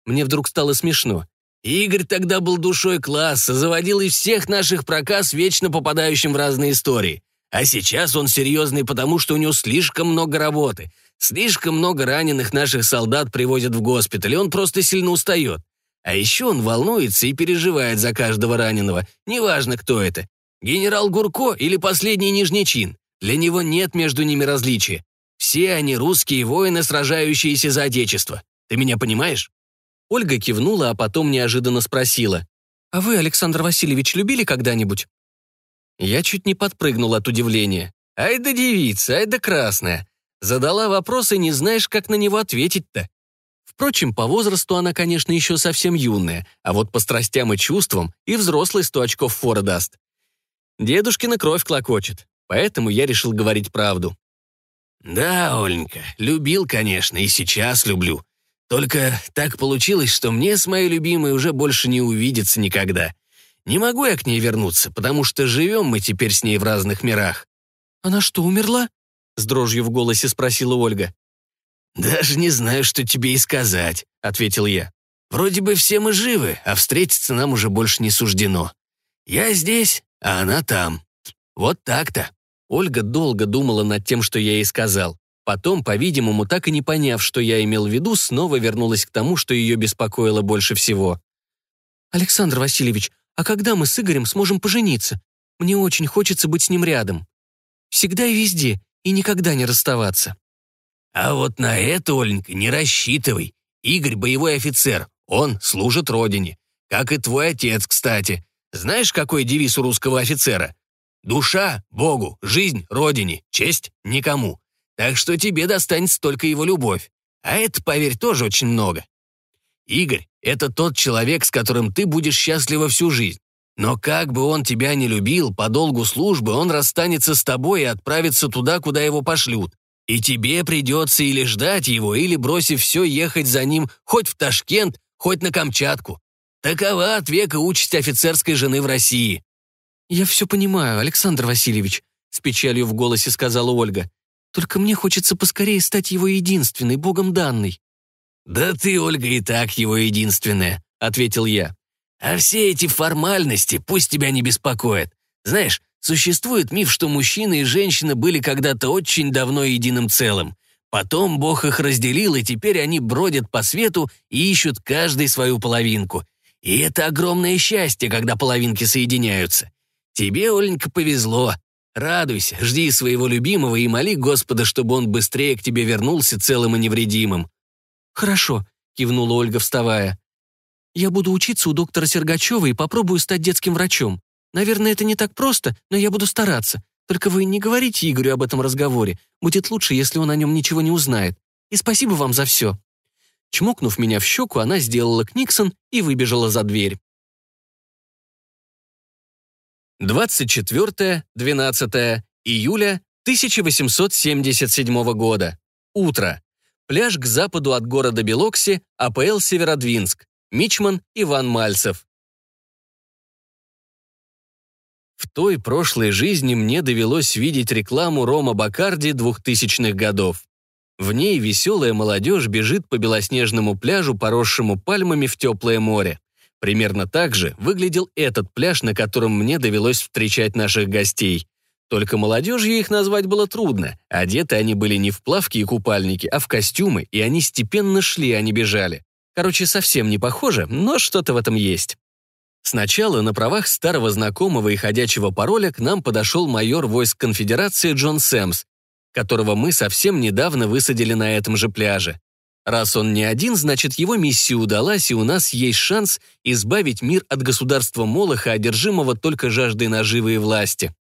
Мне вдруг стало смешно. Игорь тогда был душой класса, заводил из всех наших проказ, вечно попадающим в разные истории. А сейчас он серьезный, потому что у него слишком много работы. Слишком много раненых наших солдат привозят в госпиталь, и он просто сильно устает. А еще он волнуется и переживает за каждого раненого, неважно, кто это. Генерал Гурко или последний нижний чин. Для него нет между ними различия. Все они русские воины, сражающиеся за Отечество. Ты меня понимаешь?» Ольга кивнула, а потом неожиданно спросила. «А вы, Александр Васильевич, любили когда-нибудь?» Я чуть не подпрыгнул от удивления. «Ай да девица, ай да красная!» Задала вопрос и не знаешь, как на него ответить-то. Впрочем, по возрасту она, конечно, еще совсем юная, а вот по страстям и чувствам и взрослый сто очков фора даст. Дедушкина кровь клокочет, поэтому я решил говорить правду. «Да, Оленька, любил, конечно, и сейчас люблю. Только так получилось, что мне с моей любимой уже больше не увидеться никогда. Не могу я к ней вернуться, потому что живем мы теперь с ней в разных мирах». «Она что, умерла?» — с дрожью в голосе спросила Ольга. «Даже не знаю, что тебе и сказать», — ответил я. «Вроде бы все мы живы, а встретиться нам уже больше не суждено. Я здесь, а она там. Вот так-то». Ольга долго думала над тем, что я ей сказал. Потом, по-видимому, так и не поняв, что я имел в виду, снова вернулась к тому, что ее беспокоило больше всего. «Александр Васильевич, а когда мы с Игорем сможем пожениться? Мне очень хочется быть с ним рядом. Всегда и везде, и никогда не расставаться». А вот на это, Оленька, не рассчитывай. Игорь — боевой офицер, он служит родине. Как и твой отец, кстати. Знаешь, какой девиз у русского офицера? Душа — Богу, жизнь — родине, честь — никому. Так что тебе достанется только его любовь. А это, поверь, тоже очень много. Игорь — это тот человек, с которым ты будешь счастлива всю жизнь. Но как бы он тебя не любил, по долгу службы он расстанется с тобой и отправится туда, куда его пошлют. И тебе придется или ждать его, или, бросив все, ехать за ним хоть в Ташкент, хоть на Камчатку. Такова от века участь офицерской жены в России». «Я все понимаю, Александр Васильевич», — с печалью в голосе сказала Ольга. «Только мне хочется поскорее стать его единственной, богом данной». «Да ты, Ольга, и так его единственная», — ответил я. «А все эти формальности пусть тебя не беспокоят. Знаешь, Существует миф, что мужчина и женщина были когда-то очень давно единым целым. Потом Бог их разделил, и теперь они бродят по свету и ищут каждый свою половинку. И это огромное счастье, когда половинки соединяются. Тебе, Оленька, повезло. Радуйся, жди своего любимого и моли Господа, чтобы он быстрее к тебе вернулся целым и невредимым. «Хорошо», — кивнула Ольга, вставая. «Я буду учиться у доктора Сергачева и попробую стать детским врачом. Наверное, это не так просто, но я буду стараться. Только вы не говорите Игорю об этом разговоре. Будет лучше, если он о нем ничего не узнает. И спасибо вам за все». Чмокнув меня в щеку, она сделала книксон и выбежала за дверь. 24-12 июля 1877 года. Утро. Пляж к западу от города Белокси, АПЛ Северодвинск. Мичман Иван Мальцев. В той прошлой жизни мне довелось видеть рекламу Рома Бакарди двухтысячных годов. В ней веселая молодежь бежит по белоснежному пляжу, поросшему пальмами в теплое море. Примерно так же выглядел этот пляж, на котором мне довелось встречать наших гостей. Только молодежью их назвать было трудно. Одеты они были не в плавки и купальники, а в костюмы, и они степенно шли, а не бежали. Короче, совсем не похоже, но что-то в этом есть. Сначала на правах старого знакомого и ходячего пароля к нам подошел майор войск конфедерации Джон Сэмс, которого мы совсем недавно высадили на этом же пляже. Раз он не один, значит, его миссия удалась, и у нас есть шанс избавить мир от государства Молоха, одержимого только жаждой наживы и власти.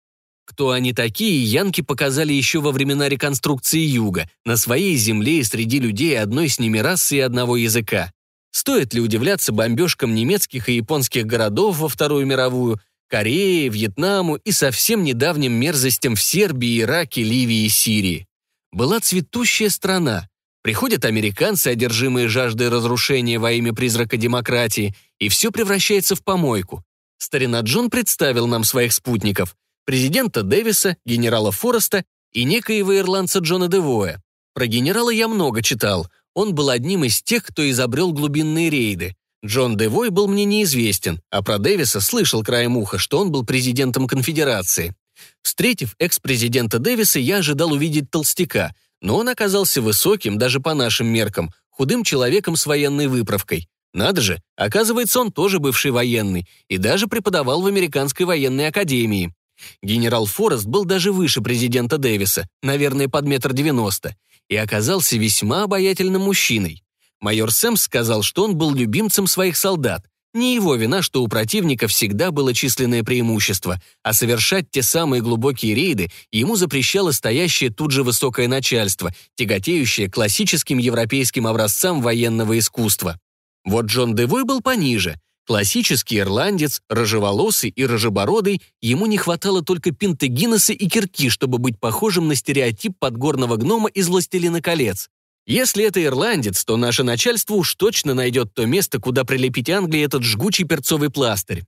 Кто они такие, янки показали еще во времена реконструкции Юга, на своей земле и среди людей одной с ними расы и одного языка. Стоит ли удивляться бомбежкам немецких и японских городов во Вторую мировую, Кореи, Вьетнаму и совсем недавним мерзостям в Сербии, Ираке, Ливии и Сирии? Была цветущая страна. Приходят американцы, одержимые жаждой разрушения во имя призрака демократии, и все превращается в помойку. Старина Джон представил нам своих спутников – президента Дэвиса, генерала Фореста и некоего ирландца Джона Девоя. Про генерала я много читал – он был одним из тех, кто изобрел глубинные рейды. Джон Девой был мне неизвестен, а про Дэвиса слышал краем уха, что он был президентом конфедерации. Встретив экс-президента Дэвиса, я ожидал увидеть толстяка, но он оказался высоким, даже по нашим меркам, худым человеком с военной выправкой. Надо же, оказывается, он тоже бывший военный и даже преподавал в Американской военной академии. Генерал Форест был даже выше президента Дэвиса, наверное, под метр девяносто, и оказался весьма обаятельным мужчиной. Майор Сэмс сказал, что он был любимцем своих солдат. Не его вина, что у противника всегда было численное преимущество, а совершать те самые глубокие рейды ему запрещало стоящее тут же высокое начальство, тяготеющее классическим европейским образцам военного искусства. Вот Джон Девой был пониже. Классический ирландец, рыжеволосый и рыжебородый, ему не хватало только пинты Гиннесса и кирки, чтобы быть похожим на стереотип подгорного гнома из «Властелина колец». Если это ирландец, то наше начальство уж точно найдет то место, куда прилепить Англии этот жгучий перцовый пластырь.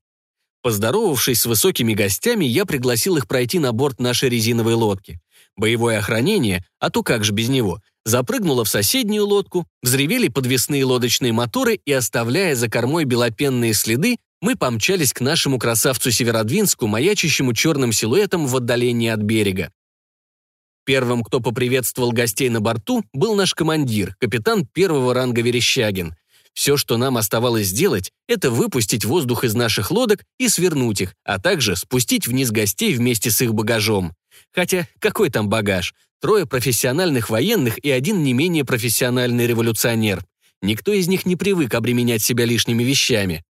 Поздоровавшись с высокими гостями, я пригласил их пройти на борт нашей резиновой лодки. Боевое охранение, а то как же без него, запрыгнуло в соседнюю лодку, взревели подвесные лодочные моторы и, оставляя за кормой белопенные следы, мы помчались к нашему красавцу Северодвинску, маячащему черным силуэтом в отдалении от берега. Первым, кто поприветствовал гостей на борту, был наш командир, капитан первого ранга Верещагин. Все, что нам оставалось сделать, это выпустить воздух из наших лодок и свернуть их, а также спустить вниз гостей вместе с их багажом. Хотя, какой там багаж? Трое профессиональных военных и один не менее профессиональный революционер. Никто из них не привык обременять себя лишними вещами.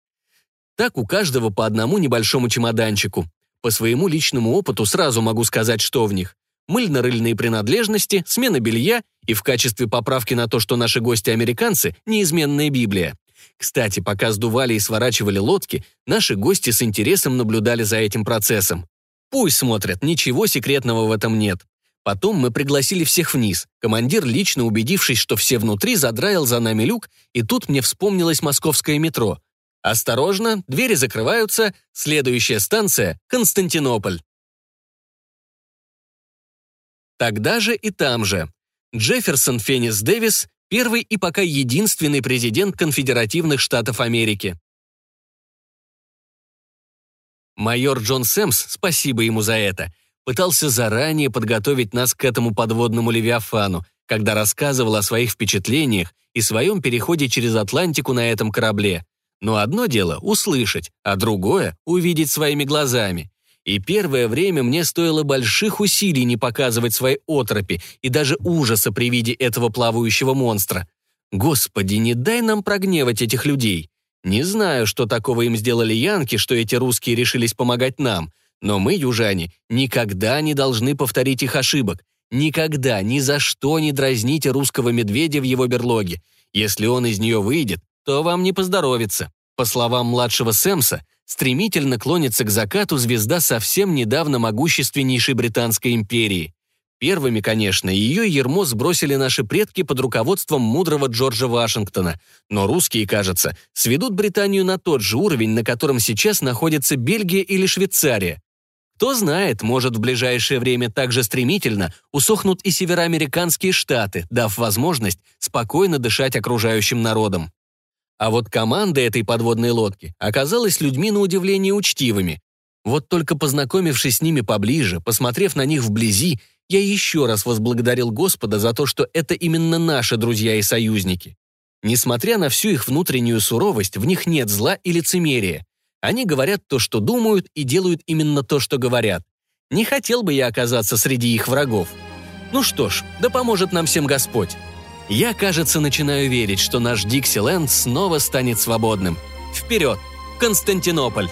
Так у каждого по одному небольшому чемоданчику. По своему личному опыту сразу могу сказать, что в них мыльно-рыльные принадлежности, смена белья и в качестве поправки на то, что наши гости-американцы – неизменная Библия. Кстати, пока сдували и сворачивали лодки, наши гости с интересом наблюдали за этим процессом. Пусть смотрят, ничего секретного в этом нет. Потом мы пригласили всех вниз. Командир, лично убедившись, что все внутри, задраил за нами люк, и тут мне вспомнилось московское метро. Осторожно, двери закрываются, следующая станция – Константинополь. Тогда же и там же. Джефферсон Феннис Дэвис – первый и пока единственный президент конфедеративных штатов Америки. Майор Джон Сэмс, спасибо ему за это, пытался заранее подготовить нас к этому подводному левиафану, когда рассказывал о своих впечатлениях и своем переходе через Атлантику на этом корабле. Но одно дело — услышать, а другое — увидеть своими глазами. И первое время мне стоило больших усилий не показывать свои отропи и даже ужаса при виде этого плавающего монстра. Господи, не дай нам прогневать этих людей. Не знаю, что такого им сделали янки, что эти русские решились помогать нам, но мы, южане, никогда не должны повторить их ошибок. Никогда, ни за что не дразните русского медведя в его берлоге. Если он из нее выйдет, то вам не поздоровится. По словам младшего Сэмса, стремительно клонится к закату звезда совсем недавно могущественнейшей Британской империи. Первыми, конечно, ее ермо сбросили наши предки под руководством мудрого Джорджа Вашингтона, но русские, кажется, сведут Британию на тот же уровень, на котором сейчас находится Бельгия или Швейцария. Кто знает, может, в ближайшее время также стремительно усохнут и североамериканские штаты, дав возможность спокойно дышать окружающим народам. А вот команда этой подводной лодки оказалась людьми на удивление учтивыми. Вот только познакомившись с ними поближе, посмотрев на них вблизи, я еще раз возблагодарил Господа за то, что это именно наши друзья и союзники. Несмотря на всю их внутреннюю суровость, в них нет зла и лицемерия. Они говорят то, что думают, и делают именно то, что говорят. Не хотел бы я оказаться среди их врагов. Ну что ж, да поможет нам всем Господь. Я, кажется, начинаю верить, что наш Диксиленд снова станет свободным. Вперед! Константинополь!